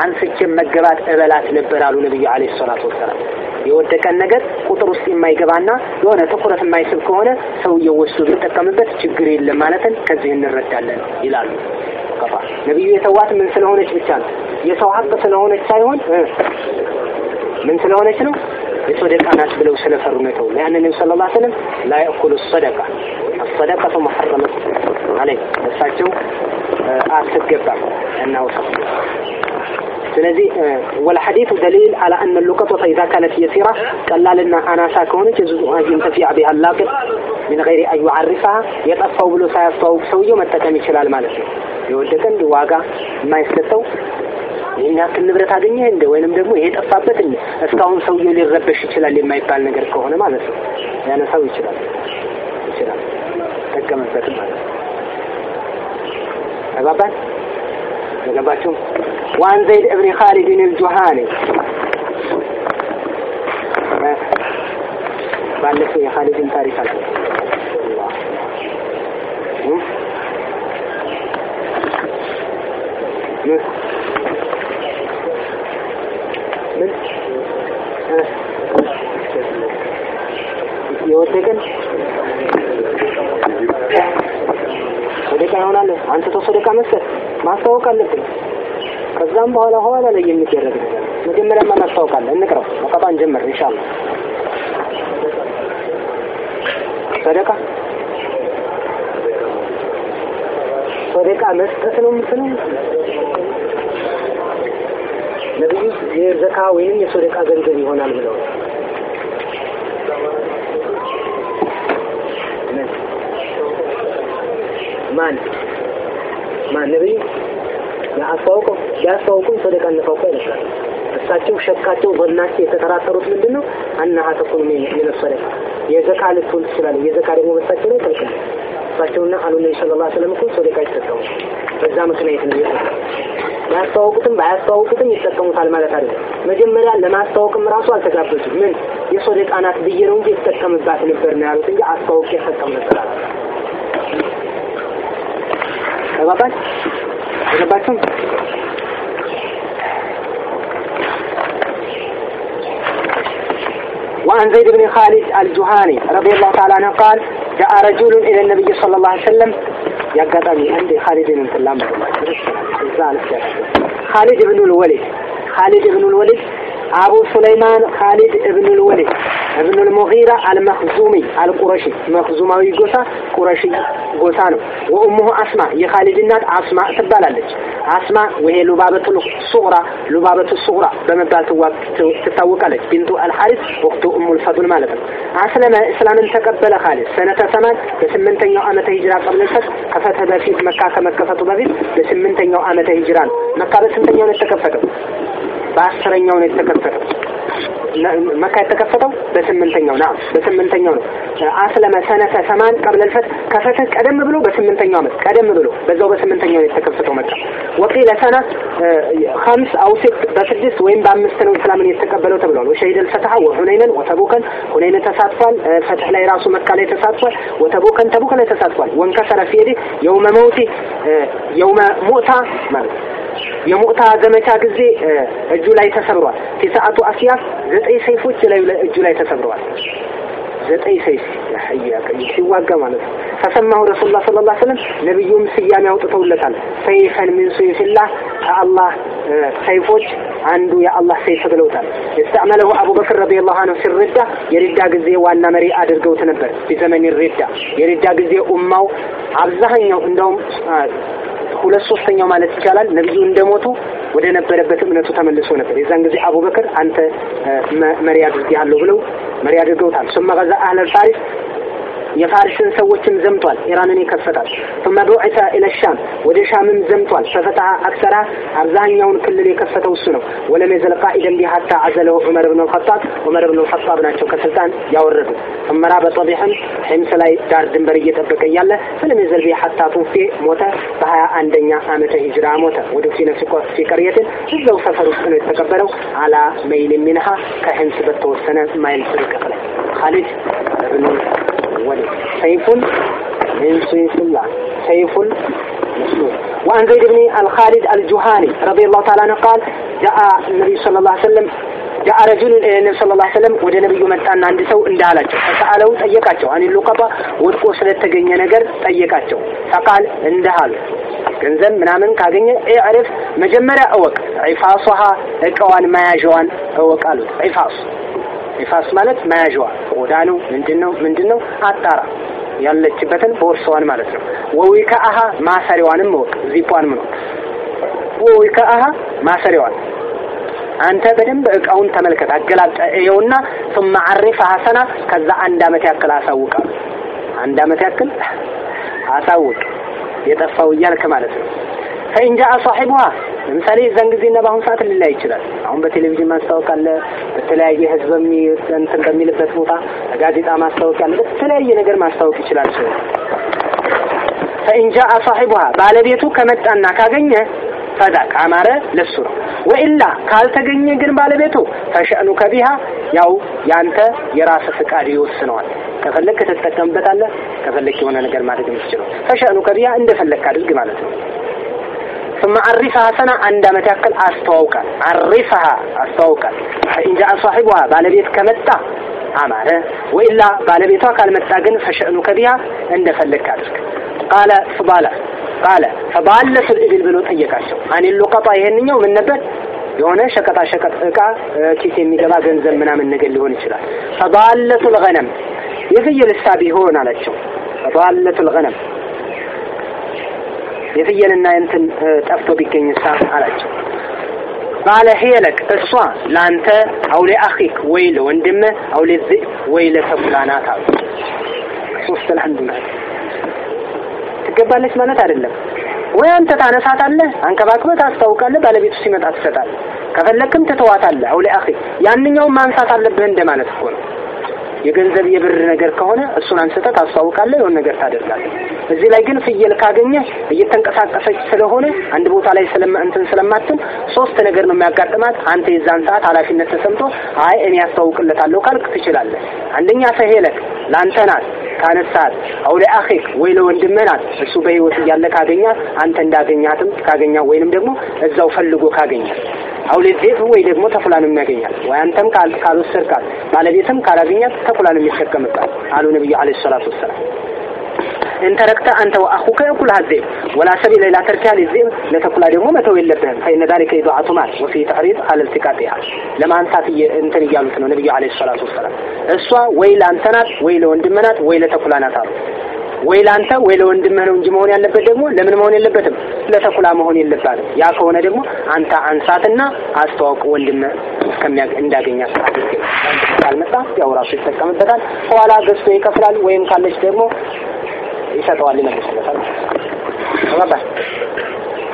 አንስቼ መገባት እበላት ነበር አሉ ነብዩ አለይሂ ሰላቱ ወሰላም። የወደቀን ነገር ቁጥር ውስጥ የማይገባና የሆነ ትኩረት የማይስብ ከሆነ ሰውየው ወስዶ ቢጠቀምበት ችግር የለም ማለትን ከዚህ እንረዳለን ይላሉ። መወቀፋ ነቢዩ የተዋት ምን ስለሆነች ብቻ ነው። የሰው ሀቅ ስለሆነች ሳይሆን ምን ስለሆነች ነው? የሶደቃ ናት ብለው ስለፈሩ ነው የተው ያን ነብዩ ሰለላሁ ዐለይሂ ወሰለም ላ ያእኩሉ ሰደቃ ሰደቃቱ መሐረመት አለይ እሳቸው አትገባም እናውሳ ስለዚህ ወልሐዲቱ ደሊል አላ አነ ሉቀጦተ ኢዛ ካነት የሲራ ቀላልና አናሳ ከሆነች የዙዙ ዩንተፊዕ ቢሃ ላቅጥ ምን ገይሪ አዩ የጠፋው ብሎ ሳያስተዋውቅ ሰውየው መጠቀም ይችላል ማለት ነው። የወደቀ እንዲ ዋጋ የማይሰጠው ይህን ያክል ንብረት አገኘ እንደ ወይንም ደግሞ ይሄ ጠፋበት እስካሁን ሰውየው ሊረበሽ ይችላል የማይባል ነገር ከሆነ ማለት ነው። ያነሳው ይችላል ይችላል ጠቀመበትም ማለት ነው። ተግባባን። ገባችሁ? وعن زيد بن خالد الجهني ባለፈው የኻሊድን ታሪክ አለ የወደቅን ሰደቃ ይሆናል። አንተ ተው ሰደቃ ማስታወቅ አለብን። ከዛም በኋላ ኋላ ላይ የሚደረግ ነገር መጀመሪያማ እናስታውቃለን። እንቅረው መቀጣን ጀምር ኢንሻአላህ። ሶደቃ ሶደቃ መስጠት ነው የምትለው ነብዩ የዘካ ወይም የሶደቃ ገንዘብ ይሆናል ብለው ማን ማን ነብዩ ያስተዋውቀው ያስተዋውቁን ሶደቃ እንፋውቀው ይመስላል። እሳቸው ሸካቸው በናቸው የተጠራጠሩት ምንድን ነው? አናሀ ተኩን ምን ሰደቃ የዘካ ልትሆን ትችላለች። የዘካ ደግሞ በሳቸው ላይ ክልክል እሳቸውና አሉ ነቢ ሰለላሁ ዐለይሂ ወሰለም እኮ ሶደቃ ይጠቀሙ በዛ ምክንያት ነው ያስተዋውቁትም ባያስተዋውቁትም ይጠቀሙታል ማለት አይደለም። መጀመሪያ ለማስተዋወቅም ራሱ አልተጋበዙም። ምን የሶደቃ ናት ብዬ ነው እንጂ የተጠቀምባት ነበር ነው ያሉት እንጂ አስተዋውቄ ያጠቀም ነበር አሉ። ተግባባን? አልገባችሁም? وعن زيد بن خالد الجهاني رضي الله تعالى عنه قال جاء رجل إلى النبي صلى الله عليه وسلم يقطعني عندي خالد بن سلام خالد بن الوليد خالد بن الوليد أبو سليمان خالد بن الوليد ابن المغيرة المخزومي القرشي مخزوماوي ጎሳ ቁረሺ ጎሳ ነው ወኡሙሁ አስማ የኻሊድ እናት አስማ ትባላለች አስማ ወይ ሉባበቱ ሱግራ ሉባበቱ ሱግራ በመባል ትታወቃለች ቢንቱ አልሐሪስ ወቅቱ ኡሙል ፈድል ማለት ነው አስለመ እስላምን ተቀበለ ኻሊድ ሰነተ ሰማን በስምንተኛው ዓመተ ሂጅራ ቀብለ ፈት ከፈተ በፊት መካ ከመከፈቱ በፊት በስምንተኛው ዓመተ ሂጅራ ነው መካ በስንተኛው ነው የተከፈተው በአስረኛው ነው የተከፈተው መካ የተከፈተው በስምንተኛው ና በስምንተኛው ነው። አስለመ ሰነተ ሰማን ቀብለ ልፈት ከፈተ ቀደም ብሎ በስምንተኛው ዓመት ቀደም ብሎ በዛው በስምንተኛው ነው የተከፈተው መካ ወቂለ ሰና ኸምስ አው በስድስት ወይም በአምስት ነው እስላምን የተቀበለው ተብሏል። ወሸሂድ አልፈትሐ ወሁነይነን ወተቡከን ሁነይን ተሳትፏል። ፈትሕ ላይ ራሱ መካ ላይ ተሳትፏል። وتبوكا ተቡክ ላይ ተሳትፏል። وانكسر في يدي يوم مؤتة يوم مؤتة ማለት የሙዕታ ዘመቻ ጊዜ እጁ ላይ ተሰብሯል። تسعة أسياف ዘጠኝ ሰይፎች እጁ ላይ ተሰብረዋል። ዘጠኝ ሰይፍ ሲዋጋ ማለት ነው። وسماه رسول الله صلى الله عليه وسلم ነብዩም ስያሜ አውጥተውለታል። سيفا من سيوف الله ከአላህ ሰይፎች አንዱ የአላህ ሰይፍ ብለውታል። የስተዕመለሁ አቡበክር ረዲየላሁ ዐንሁ ሲረዳ የሪዳ ጊዜ ዋና መሪ አድርገውት ነበር። ቢዘመን ሪዳ የሪዳ ጊዜ ኡማው አብዛኛው እንደውም ሁለት ሶስተኛው ማለት ይቻላል ነብዩ እንደሞቱ ወደ ነበረበት እምነቱ ተመልሶ ነበር። የዛን ጊዜ አቡበክር አንተ መሪ አድርጌሃለሁ ብለው መሪ አድርገውታል። ሱመ ገዛ አህለል ፋሪስ የፋርስን ሰዎችን ዘምቷል። ኢራንን ይከፈታል። ثم بعث الى الشام ወደ ሻምም ዘምቷል። ፈፈታ አክሰራ አብዛኛውን ክልል የከፈተው እሱ ነው። ወለም የዘል ቃኢደን ቢሃ ሐታ አዘለው ዑመር ብን አልኸጣብ ዑመር ብን አልኸጣብ ናቸው ከስልጣን ያወረዱት። ثم ራ በጠቢሕም ሒምስ ላይ ዳር ድንበር እየጠበቀ እያለ ፈለም የዘል ቢሃ ሐታ ቱፌ ሞተ። በሀያ አንደኛ ዓመተ ሂጅራ ሞተ። ወደ ፊነ ፊ ቀርየትን እዛው ሰፈር ውስጥ ነው የተቀበረው። አላ መይል ሚንሃ ከሒምስ በተወሰነ ማይል ርቀት ላይ ካሊድ ብን ولد سيف من سيف الله سيف مسلول وعن زيد بن الخالد الجهاني رضي الله تعالى عنه قال جاء النبي صلى الله عليه وسلم جاء رجل النبي صلى الله عليه وسلم ወደ ነብዩ መጣና አንድ ሰው እንዳላቸው ፈሰአለው ጠየቃቸው አን ሉቀባ ወድቆ ስለተገኘ ነገር ጠየቃቸው ፈቃል እንዳሉ ገንዘብ ምናምን ካገኘ ኢዕርፍ መጀመሪያ እወቅ ዒፋሷሃ እቃዋን መያዣዋን እወቅ አሉት ዒፋስ ኒፋስ ማለት መያዣዋ ቆዳ ነው ምንድን ነው ምንድን ነው አጣራ ያለችበትን ቦርሳዋን ማለት ነው ወዊከአሃ ማሰሪዋንም እወቅ ዚቋን ምን ወዊከአሃ ማሰሪዋን አንተ በደንብ እቃውን ተመልከት አገላብጠ እየውና ثم عرفها سنه ከዛ አንድ አመት ያክል አሳውቃል አንድ አመት ያክል አሳውቅ የጠፋው እያልክ ማለት ነው ፈኢን ጃአ ሳሒቡሃ ለምሳሌ እዛን ጊዜና በአሁኑ ሰዓት ሊላይ ይችላል። አሁን በቴሌቪዥን ማስታወቅ አለ፣ በተለያየ ህዝብ እንትን በሚልበት ቦታ ጋዜጣ ማስታወቅ አለ፣ በተለያየ ነገር ማስታወቅ ይችላል ሰው። ፈኢን ጃአ ሳሒቡሃ ባለቤቱ ከመጣና ካገኘ ፈዳቅ አማረ ለሱ ነው። ወኢላ ካልተገኘ ግን ባለቤቱ ፈሸእኑ ከቢሃ ያው ያንተ የራስ ፍቃድ ይወስነዋል። ከፈለክ ትጠቀምበታለህ፣ ከፈለክ የሆነ ነገር ማድረግ የምትችለው ፈሸእኑ ከቢሃ እንደፈለክ አድርግ ማለት ነው። ثم عرفها سنة عند متاكل أستوقع عرفها أستوقع فإن جاء صاحبها ባለቤት ከመጣ አማረ ወኢላ ባለቤቷ ካልመጣ ግን ፈሸእኑከ ቢሃ እንደፈለግክ አድርግ ቃለ ፍባላ ቃለ ፈባለ ፍል እድል ብሎ ጠየቃቸው አኔሎ ቀጣ ይሄንኛው ምን ነበር የሆነ ሸቀጣ ሸቀጥ እቃ ኪስ የሚገባ ገንዘብ ምናምን ነገር ሊሆን ይችላል ፈባለቱ ልገነም የፍየል እሳብ ይሆን አላቸው ፈባለቱ ልገነም የፍየልና እንትን ጠፍቶ ቢገኝ ሳ አላቸው። ቃለ ሄለክ እሷ ለአንተ አውሌ አኺክ ወይ ለወንድምህ አውሌ ዚ ወይ ለተኩላ አሉ። ሶስት ለአንዱ ናት ትገባለች ማለት አይደለም። ወይ አንተ ታነሳታለህ አንከባክበህ ታስታውቃለህ ባለቤቱ ሲመጣ ትሰጣለህ። ከፈለክም ትተዋታለህ አውሌ አኺክ። ያንኛውን ማንሳት አለብህ እንደማለት እኮ ነው የገንዘብ የብር ነገር ከሆነ እሱን አንስተህ ታስተዋውቃለህ፣ የሆነ ነገር ታደርጋለህ። እዚህ ላይ ግን ፍየል ካገኘህ እየተንቀሳቀሰች ስለሆነ አንድ ቦታ ላይ እንትን ስለማትል ሶስት ነገር ነው የሚያጋጥማት። አንተ የዛን ሰዓት ኃላፊነት ተሰምቶ አይ እኔ ያስተዋውቅለታለሁ ካልክ ትችላለህ። አንደኛ ፈሄለክ ለአንተ ናት ካነሳት፣ አው ለአኺክ ወይ ለወንድምህ ናት። እሱ በህይወት እያለ ካገኛት አንተ እንዳገኛትም ካገኛ ወይንም ደግሞ እዛው ፈልጎ ካገኛት አው ለዚህ ወይ ደግሞ ተኩላንም ያገኛል። ወይ አንተም ካልወሰድካት ባለቤትም ካላገኛት ተኩላንም ይሸከምባል አሉ ነብዩ አለይሂ ሰላቱ ወሰላም። إن تركت أنت وأخوك يأكلها الذئب ولا سبيل إلى تركها للذئب لتأكل ደግሞ መተው የለብህም فإن ذلك إضاعة مال وفي تحريض على التقاطها ለማንሳት እንትን እያሉት ነው ነብዩ አለይሂ ሰላቱ ወሰላም። እሷ ወይ ለአንተ ናት ወይ ለወንድምህ ናት ወይ ለተኩላ ናት አሉ። ወይ ለአንተ ወይ ለወንድምህ ነው እንጂ መሆን ያለበት ደግሞ ለምን መሆን የለበትም ለተኩላ መሆን የለባትም። ያ ከሆነ ደግሞ አንተ አንሳትና አስተዋውቅ ወንድምህ እስከሚያግ እንዳገኛት አድርግ። ካልመጣ ያው ራሱ ይጠቀምበታል። በኋላ ገዝቶ ይከፍላል። ወይም ካለች ደግሞ ይሰጠዋል። ዐለይሂ ወሰለም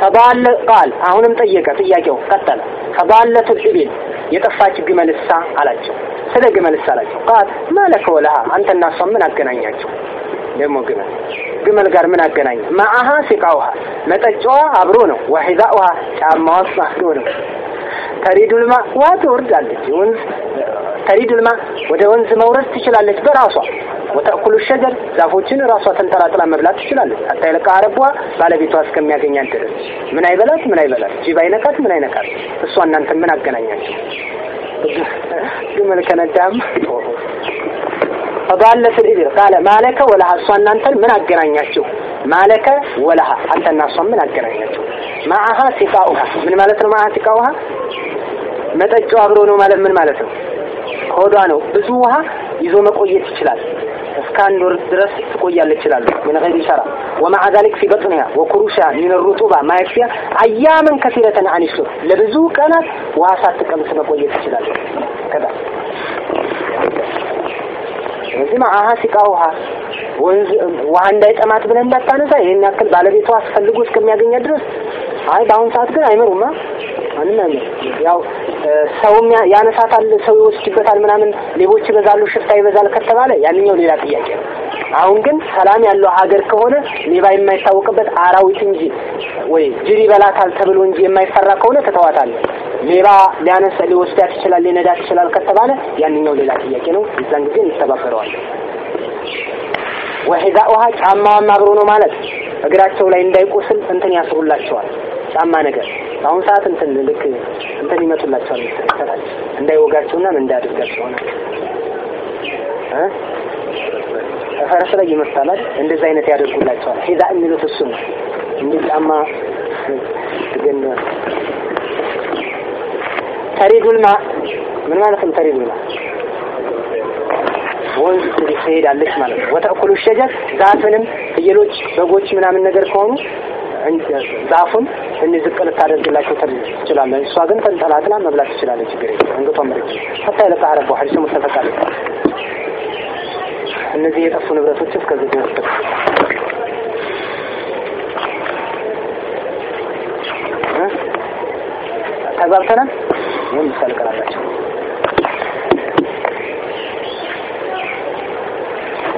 ፈባለ ቃል አሁንም ጠየቀ። ጥያቄው ቀጠለ። ፈባለቱ ኢቢል የጠፋች ግመልሳ አላቸው። ስለ ግመልሳ አላቸው። ቃል ማለከ ወለሃ አንተና እሷ ምን አገናኛቸው? ደግሞ ግመል ግመል ጋር ምን አገናኘ? ማአሃ ሲቃውሃ መጠጫዋ አብሮ ነው። ወሒዛኡሃ ጫማዋ አብሮ ነው። ተሪዱል ማ ውሃ ትወርዳለች። ወንዝ ተሪዱል ወደ ወንዝ መውረድ ትችላለች በራሷ ወተእኩሉ ሸጀር ዛፎችን ራሷ ተንጠላጥላ መብላት ትችላለች። አታ ይለቃ አረቧ ባለቤቷ እስከሚያገኛት ድረስ ምን አይበላት ምን አይበላት ጅብ አይነካት ምን አይነካት። እሷ እናንተ ምን አገናኛቸው? ግመል ከነዳም ፈዳለት ልኢብር ቃለ ማለከ ወለሃ እሷ እናንተን ምን አገናኛችሁ? ማለከ ወለሃ አንተና እሷ ምን አገናኛችሁ? ማአሃ ሲቃኡሃ ምን ማለት ነው? ማአሃ ሲቃኡሃ መጠጫው አብሮ ነው ማለት ምን ማለት ነው? ሆዷ ነው። ብዙ ውሃ ይዞ መቆየት ይችላል። እስከ አንድ ወር ድረስ ትቆያለች ይችላሉ። ምን ገይር ሸራ ወመዓ ዛሊክ ፊ በጥንሃ ወኩሩሻ ሚን ሩጡባ ማየክፊያ አያመን ከሲረተን አኒሱ ለብዙ ቀናት ውሃ ሳትቀምስ መቆየት ትችላለች። ከዛ ስለዚህ መዓሃ ሲቃ ውሃ ወንዝ ውሃ እንዳይጠማት ብለን እንዳታነሳ ይሄን ያክል ባለቤቷ አስፈልጎ እስከሚያገኛት ድረስ አይ በአሁን ሰዓት ግን አይመሩማ ማንም አይመሩ። ያው ሰውም ያነሳታል፣ ሰው ይወስድበታል፣ ምናምን ሌቦች ይበዛሉ፣ ሽፍታ ይበዛል ከተባለ ያንኛው ሌላ ጥያቄ ነው። አሁን ግን ሰላም ያለው ሀገር ከሆነ ሌባ የማይታወቅበት አራዊት እንጂ ወይ ጅብ ይበላታል ተብሎ እንጂ የማይፈራ ከሆነ ትተዋታለህ። ሌባ ሊያነሳ ሊወስዳት ይችላል፣ ሊነዳት ይችላል ከተባለ ያንኛው ሌላ ጥያቄ ነው። የዛን ጊዜ እንተባበረዋለን። ወሒዛ ውሃ ጫማዋም አብሮ ነው ማለት እግራቸው ላይ እንዳይቆስል እንትን ያስሩላቸዋል። ጫማ ነገር በአሁን ሰዓት እንትን ልክ እንትን ይመቱላቸዋል መሰለኝ እንዳይወጋቸውና እንዳያደርጋቸው እ ፈረስ ላይ ይመታል? እንደዚህ አይነት ያደርጉላቸዋል። ሒዛ የሚሉት እሱ ነው። እንዲህ ጫማ ግን ተሪዱል ማ ምን ማለት ነው? ተሪዱል ማ ወንዝ ትሄዳለች ማለት ነው። ወተእኩሉ ሸጀር ዛፍንም ፍየሎች፣ በጎች ምናምን ነገር ከሆኑ ዛፉን እንዲህ ዝቅ ልታደርግላቸው ትችላለህ። እሷ ግን ተንጠላጥላ መብላት ትችላለች። ችግር የለም። አንገቷን መሬት ሀታ የለቃ አረቡ ሐዲስ ሙተፈቅ እነዚህ የጠፉ ንብረቶች እስከዚህ ድረስ ተግባብተናል። ይህም ምሳሌ ቀላላቸው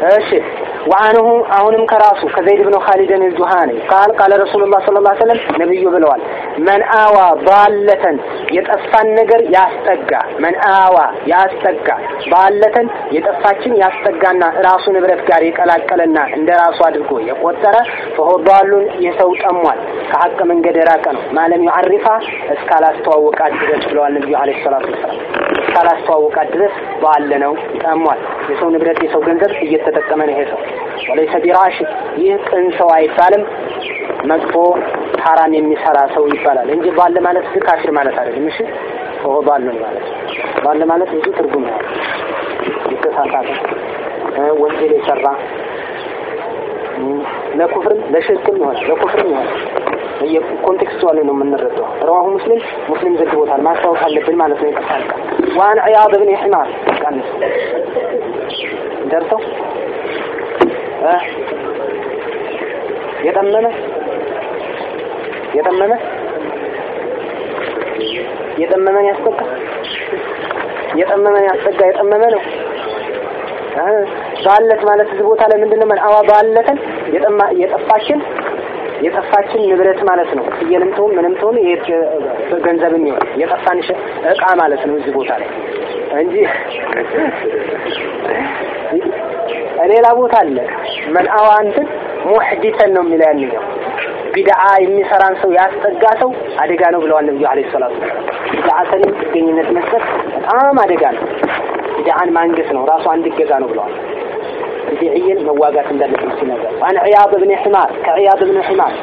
እሺ ወአንሁ አሁንም ከራሱ ከዘይድ ብኑ ኻሊድን ጁሃኒ ቃል ቃለ ረሱሉላህ ሰለላሁ ዐለይሂ ወሰለም ነብዩ ብለዋል። መን አዋ ባለተን የጠፋን ነገር ያስጠጋ። መን አዋ ያስጠጋ ባለተን የጠፋችን ያስጠጋና ራሱ ንብረት ጋር የቀላቀለና እንደ ራሱ አድርጎ የቆጠረ ፈሆ ባሉን የሰው ጠሟል፣ ከሐቅ መንገድ የራቀ ነው። ማለም ዩዓሪፋ እስካላስተዋወቃት ድረስ ብለዋል ነብዩ ዐለይሂ ሰላቱ ወሰላም። እስካላስተዋወቃት ድረስ ባለ ነው ጠሟል የሰው ንብረት የሰው ገንዘብ እየተጠቀመ ነው ይሄ ሰው ወለይሰ ቢራሽ ይህ ቅን ሰው አይባልም። መጥፎ ሐራም የሚሰራ ሰው ይባላል እንጂ ባለ ማለት ግን ካፊር ማለት አይደለም። እሺ? ኦ ባለ ማለት። ባለ ማለት ብዙ ትርጉም ነው። የተሳሳተ ወንጀል የሰራ ለኩፍርም ለሽርክም ይሆናል። ለኩፍርም ይሆናል contextual ነው የምንረዳው። رواه مسلم ሙስሊም ዘግቦታል። ማስታወስ አለብን ማለት ነው። ይቀሳልቃ وعن عياض بن حمار ቀንስ ደርሰው? የጠመመ? የጠመመ? የጠመመን ያስጠጋ የጠመመን ያስጠጋ? የጠመመ ነው? ባለት ማለት እዚህ ቦታ ላይ ምንድነው? መልአዋ ባለተን? የጠማ የጠፋችን የጠፋችን ንብረት ማለት ነው። ፍየልም ትሁን ምንም ትሁን ገንዘብም ይሆን የጠፋን እቃ ማለት ነው እዚህ ቦታ ላይ እንጂ ሌላ ቦታ አለ። መልአዋ እንትን ሙሕዲሰን ነው የሚለው ያንኛው ቢድዓ የሚሰራን ሰው ያስጠጋ ሰው አደጋ ነው ብለዋል ነብዩ አለይሂ ሰላቱ ወሰላም። ቢድዓተንም ጥገኝነት መስጠት በጣም አደጋ ነው። ቢድዓን ማንገስ ነው ራሱ አንድ ገዛ ነው ብለዋል ቢድዕይን መዋጋት እንዳለብን ሲነገር አን ዒያድ ብን ሒማር ከዒያድ ብን ሒማር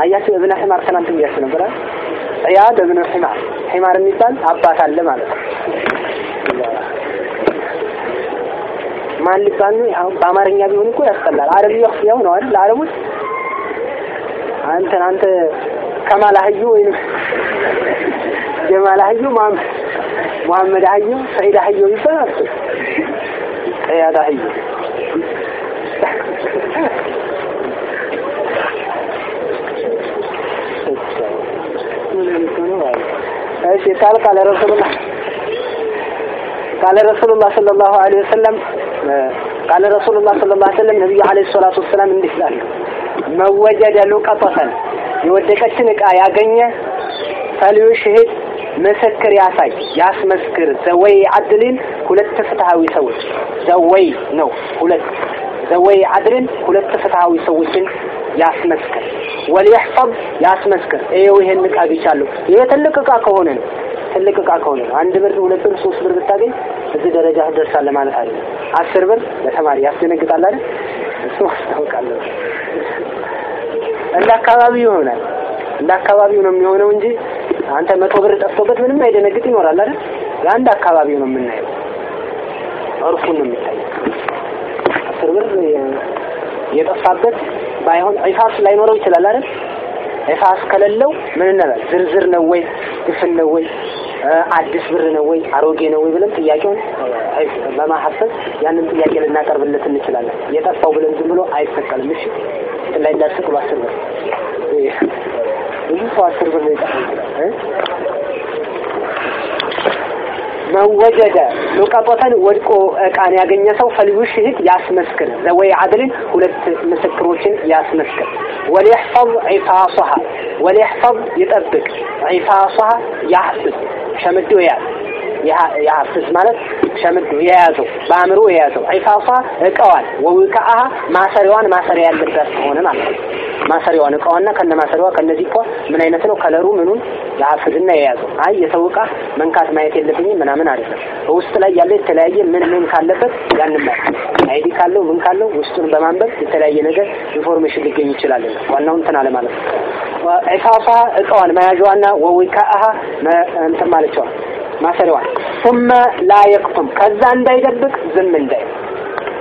አያችሁ እብነ ሒማር ትናንት ብያችሁ ነበር ዒያድ ብን ሒማር ሒማር የሚባል አባት አለ ማለት ነው ማን ሊባል ነው? ያው በአማርኛ ቢሆን እኮ ያስጠላል። አረብያ ያው ነው አይደል? አረቦች አንተ አንተ ከማል አህዩ ወይም ጀማል መሐመድ አህዩ ሰዒድ አህዩ ይባላል። ቀያድ አህዩ እሺ ቃል ቃለ ረሱሉላህ ቃለ ረሱሉላህ ሰለላሁ ዐለይሂ ወሰለም ቃለ ረሱሉላህ ሰለላሁ ዐለይሂ ወሰለም ነብዩ ዐለይሂ ሰላቱ ወሰላም እንዲህ ይላሉ። መወጀደ ሉቀጠተን የወደቀችን ዕቃ ያገኘ ፈልዩሽሂድ ምስክር ያሳይ ያስመስክር ዘወይ አድልን ሁለት ፍትሃዊ ሰዎች። ዘወይ ነው ሁለት ዘወይ አድልን ሁለት ፍትሃዊ ሰዎችን ያስመስክር። ወሊሕፈዝ ያስመስክር። ይኸው ይሄን ዕቃ ቢቻለሁ። ይሄ ትልቅ ዕቃ ከሆነ ነው። ትልቅ ዕቃ ከሆነ ነው። አንድ ብር ሁለት ብር ሶስት ብር ብታገኝ እዚህ ደረጃ ትደርሳለህ ማለት አይደለም። አስር ብር ለተማሪ ያስደነግጣል አይደል? እሱ ማስታወቃለሁ እንደ አካባቢው ይሆናል። እንደ አካባቢው ነው የሚሆነው እንጂ አንተ መቶ ብር ጠፍቶበት ምንም አይደነግጥ ይኖራል አይደል? የአንድ አካባቢው ነው የምናየው። እርፉን ነው የሚታየው አስር ብር የጠፋበት ባይሆን ዒፋስ ላይኖረው ይችላል አይደል? ዒፋስ ከሌለው ምን እንበል? ዝርዝር ነው ወይ ድፍን ነው ወይ አዲስ ብር ነው ወይ አሮጌ ነው ወይ ብለን ጥያቄውን በማሐሰብ ያንን ጥያቄ ልናቀርብለት እንችላለን። የጠፋው ብለን ዝም ብሎ አይሰቀልም። እሺ ላይ እንዳትስቅሉ አስር ብር ብዙ ሰው አስር ብር ነው ይጠፋ ይችላል። መወጀደ ሉቀጦተን ወድቆ እቃን ያገኘ ሰው ፈልዩሽሂድ ያስመስክር ዘወይ አድልን ሁለት ምስክሮችን ያስመስክር ወሊሕፈዝ ዒፋሶሃ ወሊሕፈዝ ይጠብቅ ዒፋሶሃ ያሕፍዝ ሸምዶ ያዝ ያሐፍዝ ማለት ሸምዶ የያዘው በአእምሮ የያዘው ዒፋሷ እቃዋን ወውቃአሃ ማሰሪዋን ማሰሪያ ያለበት ከሆነ ማለት ነው። ማሰሪያዋን እቃዋና ከነ ማሰሪያዋ ከነዚህ እኮ ምን አይነት ነው ከለሩ ምኑን ያሐፍዝና የያዘው አይ የሰው እቃ መንካት ማየት የለብኝም ምናምን አይደለም። ውስጥ ላይ ያለ የተለያየ ምን ምን ካለበት ያንን ማለት አይዲ ካለው ምን ካለው ውስጡን በማንበብ የተለያየ ነገር ኢንፎርሜሽን ሊገኝ ይችላል። ዋናው እንትን አለ ማለት ነው። ዒፋሷ እቃዋን መያዣዋና ወውቃአሃ እንትን ማለችዋል ማሰሪዋን ثم لا يكتم ከዛ እንዳይደብቅ ዝም እንዳይ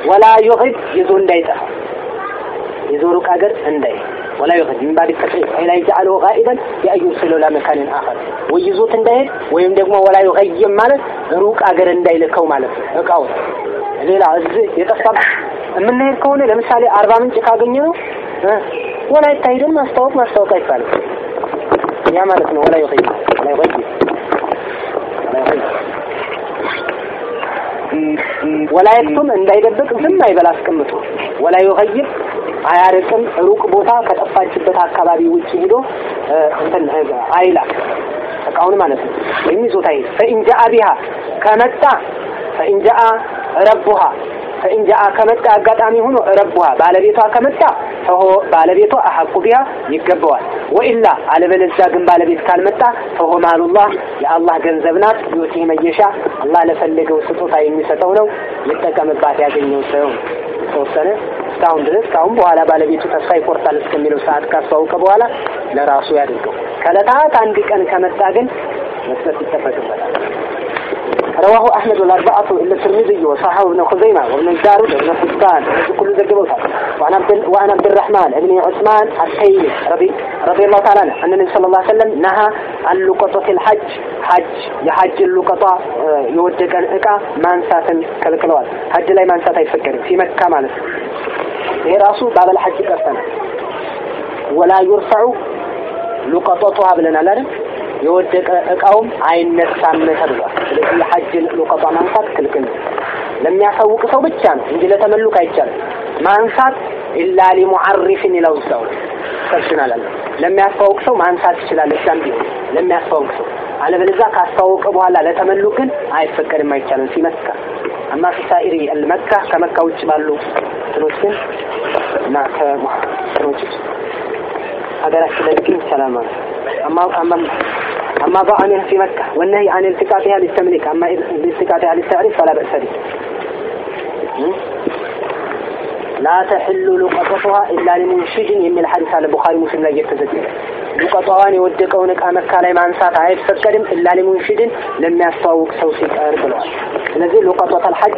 ወላ يغب ይዞ እንዳይጠፋ ይዞ ሩቅ ሀገር እንዳይ ወላ ይኸድ ምን ባድ ከሸይ አይላ ይጃአሉ ጋኢበን ያዩርሰሉ ለመካንን አኸር ወይ ይዞት እንዳይሄድ ወይም ደግሞ ወላ ይገይም ማለት ሩቅ አገር እንዳይልከው ማለት ነው። እቃውን ሌላ እዚህ የጠፋ የምንሄድ ከሆነ ለምሳሌ አርባ ምንጭ ካገኘ ነው ወላይታ ሄደን ማስታወቅ ማስታወቅ አይባልም። ያ ማለት ነው። ወላ ይኸይም ወላ ይኸይም ወላይቱም እንዳይደብቅ ዝም አይበል አስቀምጦ ወላ ይኸይም አያርቅም ሩቅ ቦታ ከጠፋችበት አካባቢ ውጭ እንትን አይላክ እቃውን ማለት ነው። ይዞታ ይሄድ ፈኢንጃአ ቢሃ ከመጣ ፈኢንጃአ ረቡሃ ፈኢንጃአ ከመጣ አጋጣሚ ሆኖ ረቡሃ ባለቤቷ ከመጣ ፈሆ ባለቤቷ አሐቁ ቢሃ ይገባዋል። ወኢላ አለበለዚያ ግን ባለቤት ካልመጣ ፈሆ ማሉላህ የአላህ ገንዘብ ናት ዩቲህ መየሻ አላህ ለፈለገው ስጦታ የሚሰጠው ነው ይጠቀምባት ያገኘው ሰው ተወሰነ። እስካሁን ድረስ ካሁን በኋላ ባለቤቱ ተስፋ ይቆርጣል እስከሚለው ሰዓት ካስተዋውቀ በኋላ ለራሱ ያድርገው። ከዕለታት አንድ ቀን ከመጣ ግን መስጠት ይጠበቅበታል رواه أحمد الأربعة إلا الترمذي وصححه ابن خزيمة وابن الدارد وابن حسان. كل ذلك قبلها وعن عبد الرحمن ابن عثمان الحي رضي رضي الله تعالى عنه. أن النبي صلى الله عليه وسلم نهى عن لقطة الحج. حج. يحج اللقطة آه، يودك الإقا ማንሳት ከልክለዋል። حج لا ማንሳት يفكر. في مكة ነው። هي ራሱ بعد الحج ቀርተናል። ولا يرفع لقطتها بلنا. አይደል? የወደቀ እቃውም አይነሳም ተብሏል። ስለዚህ የሐጅን ሉቀጣ ማንሳት ክልክል ነው። ለሚያሳውቅ ሰው ብቻ ነው እንጂ ለተመሉክ አይቻልም። ማንሳት ኢላ ሊሙዓሪፍን ይለው ሰው ሰብሽናል ለሚያስተዋውቅ ሰው ማንሳት ይችላል። እዛም ቢሆን ለሚያስተዋውቅ ሰው አለበለዚያ ካስተዋወቀ በኋላ ለተመሉክ ግን አይፈቀድም፣ አይቻልም። ሲመካ አማ ፊሳኢሪ አልመካ ከመካ ውጭ ባሉ እንትኖች ግን እና ከእንትኖች هذا أجرت تذكير سلاما. أما أما أما ضاع منها في مكة. والنهي عن التقاطها للتمليك. أما التقاطها للتعريف فلا بأس به. لا تحل لقطتها إلا لمنشد يمي الحديث على البخاري مسلم لا يتزجل لقطوان يودقون እቃ መካ ላይ ማንሳት አይፈቀድም ኢላ ሊሙንሽድን ለሚያስተዋውቅ ሰው ሲቀር ብለዋል። ስለዚህ ሉቀጦተል ሐጅ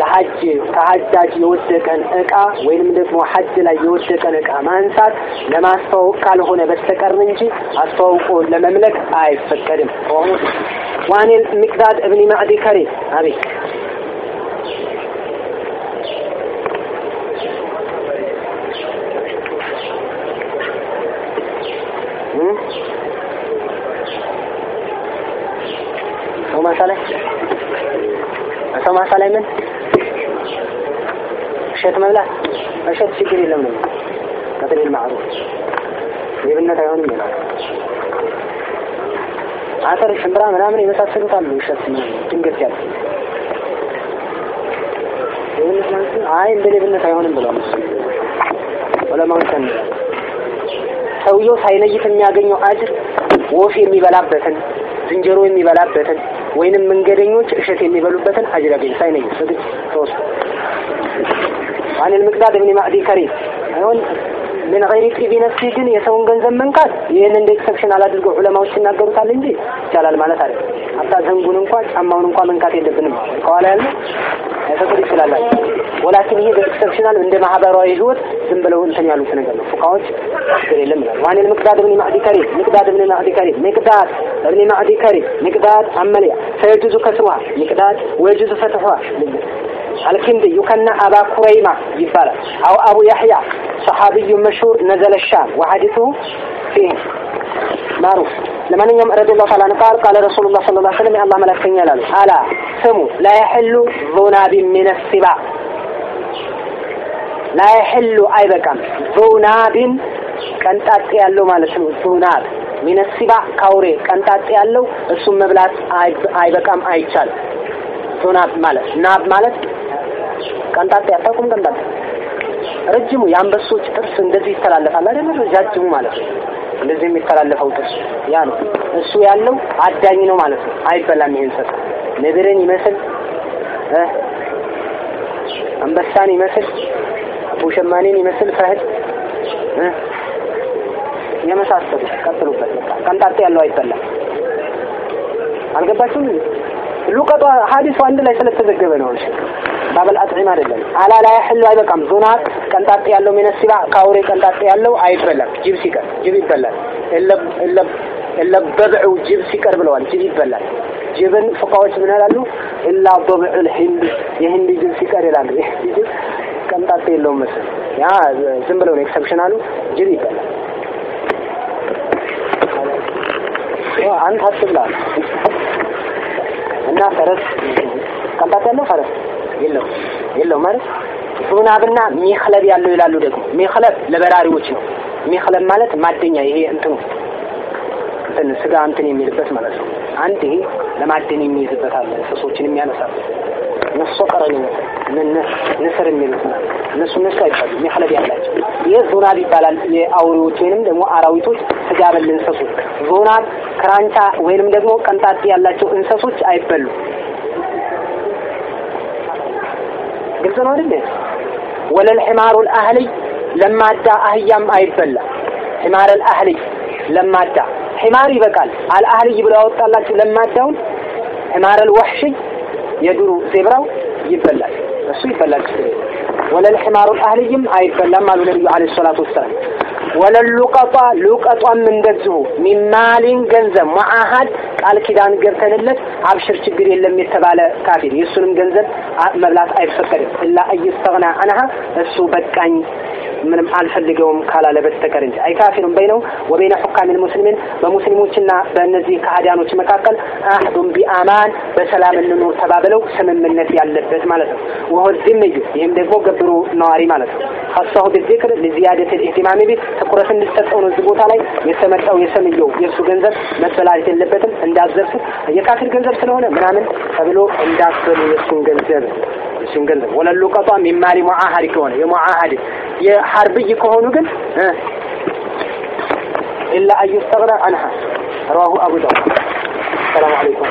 የሐጅ ከሐጃጅ የወደቀን እቃ ወይንም ደግሞ ሐጅ ላይ የወደቀን እቃ ማንሳት ለማስተዋወቅ ካልሆነ በስተቀር እንጂ አስተዋውቆ ለመምለክ አይፈቀድም። ዋኔል ሚቅዳድ እብኒ ማዕዲ ከሪ አቤት ሰው ማሳ ላይ ሰው ማሳ ላይ ምን? እሸት መብላት? እሸት ችግር የለም ነው። ቀጥል ማዕሩፍ ሌብነት አይሆንም ይላል አተር ሽምብራ ምናምን የመሳሰሉት አሉ እሸት ድንገት ያለ። ሌብነት ማለት አይ እንደ ሌብነት አይሆንም ብለዋል። ዑለማዎች ሰውየው ሳይነይት የሚያገኘው አጅር ወፍ የሚበላበትን ዝንጀሮ የሚበላበትን ወይንም መንገደኞች እሸት የሚበሉበትን አጅር ያገኝ ሳይነይት ስድስት ሶስት عن المقداد بن معدي كريم አይሆን ምን غير طيب نفسي ግን የሰውን ገንዘብ መንካት ይህን እንደ ኤክሰፕሽናል አድርገው ዑለማዎች ይናገሩታል እንጂ ይቻላል ማለት አይደለም። አታ ዘንጉን እንኳን ጫማውን እንኳን መንካት የለብንም ከኋላ ያለው ላይፈቅዱ ይችላላቸው። ወላኪን ይሄ በኤክሰፕሽናል እንደ ማህበራዊ ህይወት ዝም ብለው እንትን ያሉት ነገር ነው። ፉቃዎች ችግር የለም ይላሉ። ዋን ልምቅዳድ ብን ማዕዲ ከሪብ ምቅዳድ ብን ማዕዲ ከሪብ ምቅዳድ ብን ማዕዲ ከሪብ ምቅዳድ አመልያ ፈየጁዙ ከስሩሃ ምቅዳድ ወየጁዙ ፈትሑሃ አልኪንድ ዩከና አባ ኩረይማ ይባላል። አው አቡ ያሕያ ሰሓቢዩ መሽሁር ነዘለ ሻም ወሐዲቱ ፊህ ማሩፍ ለማንኛውም ረዲ ላሁ ታላ ቃል ቃለ ረሱሉ ላ ስለ ላ ስለም የአላህ መላክተኛ ይላሉ አላ ስሙ ላ ያሕሉ ዙናቢ ሚነሲባ ሲባ ላ የሕሉ አይበቃም ዙናቢን ቀንጣጤ ያለው ማለት ነው። ዙናብ ሚነ ሲባ ካውሬ ቀንጣጤ ያለው እሱም መብላት አይበቃም አይቻልም። ዙናብ ማለት ናብ ማለት ቀንጣጤ አታውቁም ቀንጣጤ? ረጅሙ የአንበሶች ጥርስ እንደዚህ ይተላለፋል አይደል? ረጃጅሙ ማለት ነው። እንደዚህ የሚተላለፈው ጥርስ ያ ነው። እሱ ያለው አዳኝ ነው ማለት ነው። አይበላም ይሄን ሰጥ ነብርን ይመስል አንበሳን ይመስል አቡሸማኔን ይመስል ፈህድ የመሳሰሉ ቀጥሉበት ቀንጣጤ ያለው አይበላም። አልገባችሁም? ሉቀጧ ሀዲሱ አንድ ላይ ስለተዘገበ ነው። እሺ ባበል አጥዒም አይደለም። አላ ላይ ያህሉ አይበቃም። ዙናት ቀንጣጤ ያለው ሚነሲባ ካውሬ ቀንጣጤ ያለው አይበላም። ጅብ ሲቀር ጅብ ይበላል። እለ በብዑ ጅብ ሲቀር ብለዋል። ጅብ ይበላል። ጅብን ፉቃዎች ምን ይላሉ? ኢላ በብዑ ልሂንድ የሂንድ ጅብ ሲቀር ይላሉ። ጅብ ቀንጣጤ የለውም መስል ያ ዝም ብለው ነው ኤክሰፕሽን አሉ ጅብ ይበላል አንተ አትብላ እና ፈረስ ቀንጣጤ ያለው ፈረስ የለው የለው ማለት ዙናብና ሚክለብ ያለው ይላሉ ደግሞ። ሚክለብ ለበራሪዎች ነው። ሚክለብ ማለት ማደኛ ይሄ እንትኑ እንትን ስጋ እንትን የሚልበት ማለት ነው። አንድ ይሄ ለማደን የሚይዝበት አለ እንስሶችን የሚያነሳበት እነሱ ቀረን ንስር የሚሉት እነሱ እነሱ አይባሉ ሚክለብ ያላቸው ይህ ዞናብ ይባላል። የአውሬዎች ወይንም ደግሞ አራዊቶች ስጋ በል እንስሶች ዞናብ ክራንቻ ወይንም ደግሞ ቀንጣጤ ያላቸው እንስሶች አይበሉም። ግልጽ ነው አይደል? ወለል ሒማሩል አህሊ ለማዳ አህያም አይበላ። حمار الأهلي ለማዳ። حمار ይበቃል። الأهلي ብሎ ያወጣላችሁ ለማዳውን? حمار الوحشي የዱሩ zebra ው ይበላል። እሱ ይበላል። ولا الحمار الأهلي ም አይበላም አሉ ነቢዩ عليه الصلاة والسلام ولا اللقطة ሉቀጧም እንደዚሁ ሚማሊን ገንዘብ معاهد ቃል ኪዳን ገብተንለት አብሽር ችግር የለም የተባለ ካፊር። የእሱንም ገንዘብ መብላት አይፈቀድም። إلا أن يستغني عنها እሱ በቃኝ ምንም አልፈልገውም ካላለ በስተቀር እንጂ። አይ ካፊሩን بينه وبين حكام المسلمين በሙስሊሞችና በእነዚህ ከሃዲያኖች መካከል عهد بأمان በሰላም እንኑር ተባብለው ስምምነት ያለበት ማለት ነው። ወሆ ዝምዩ ይህም ደግሞ ገባሪ ነዋሪ ማለት ነው። خصه بالذكر لزيادة الاهتمام به ትኩረት እንዲሰጠው ነው እዚህ ቦታ ላይ የተመጣው የሰምየው የእሱ ገንዘብ መበላት የለበትም። እንዳዘርፍ የካፊር ገንዘብ ስለሆነ ምናምን ተብሎ እንዳትበሉ የእሱን ገንዘብ እሱን ገንዘብ። ወለሉ ቀጧ ሚማሪ ሙዓሃድ ከሆነ የሙዓሃድ የሐርብይ ከሆኑ ግን ኢላ አን አንሃ። ረዋሁ አቡ ዳውድ። ሰላም አለይኩም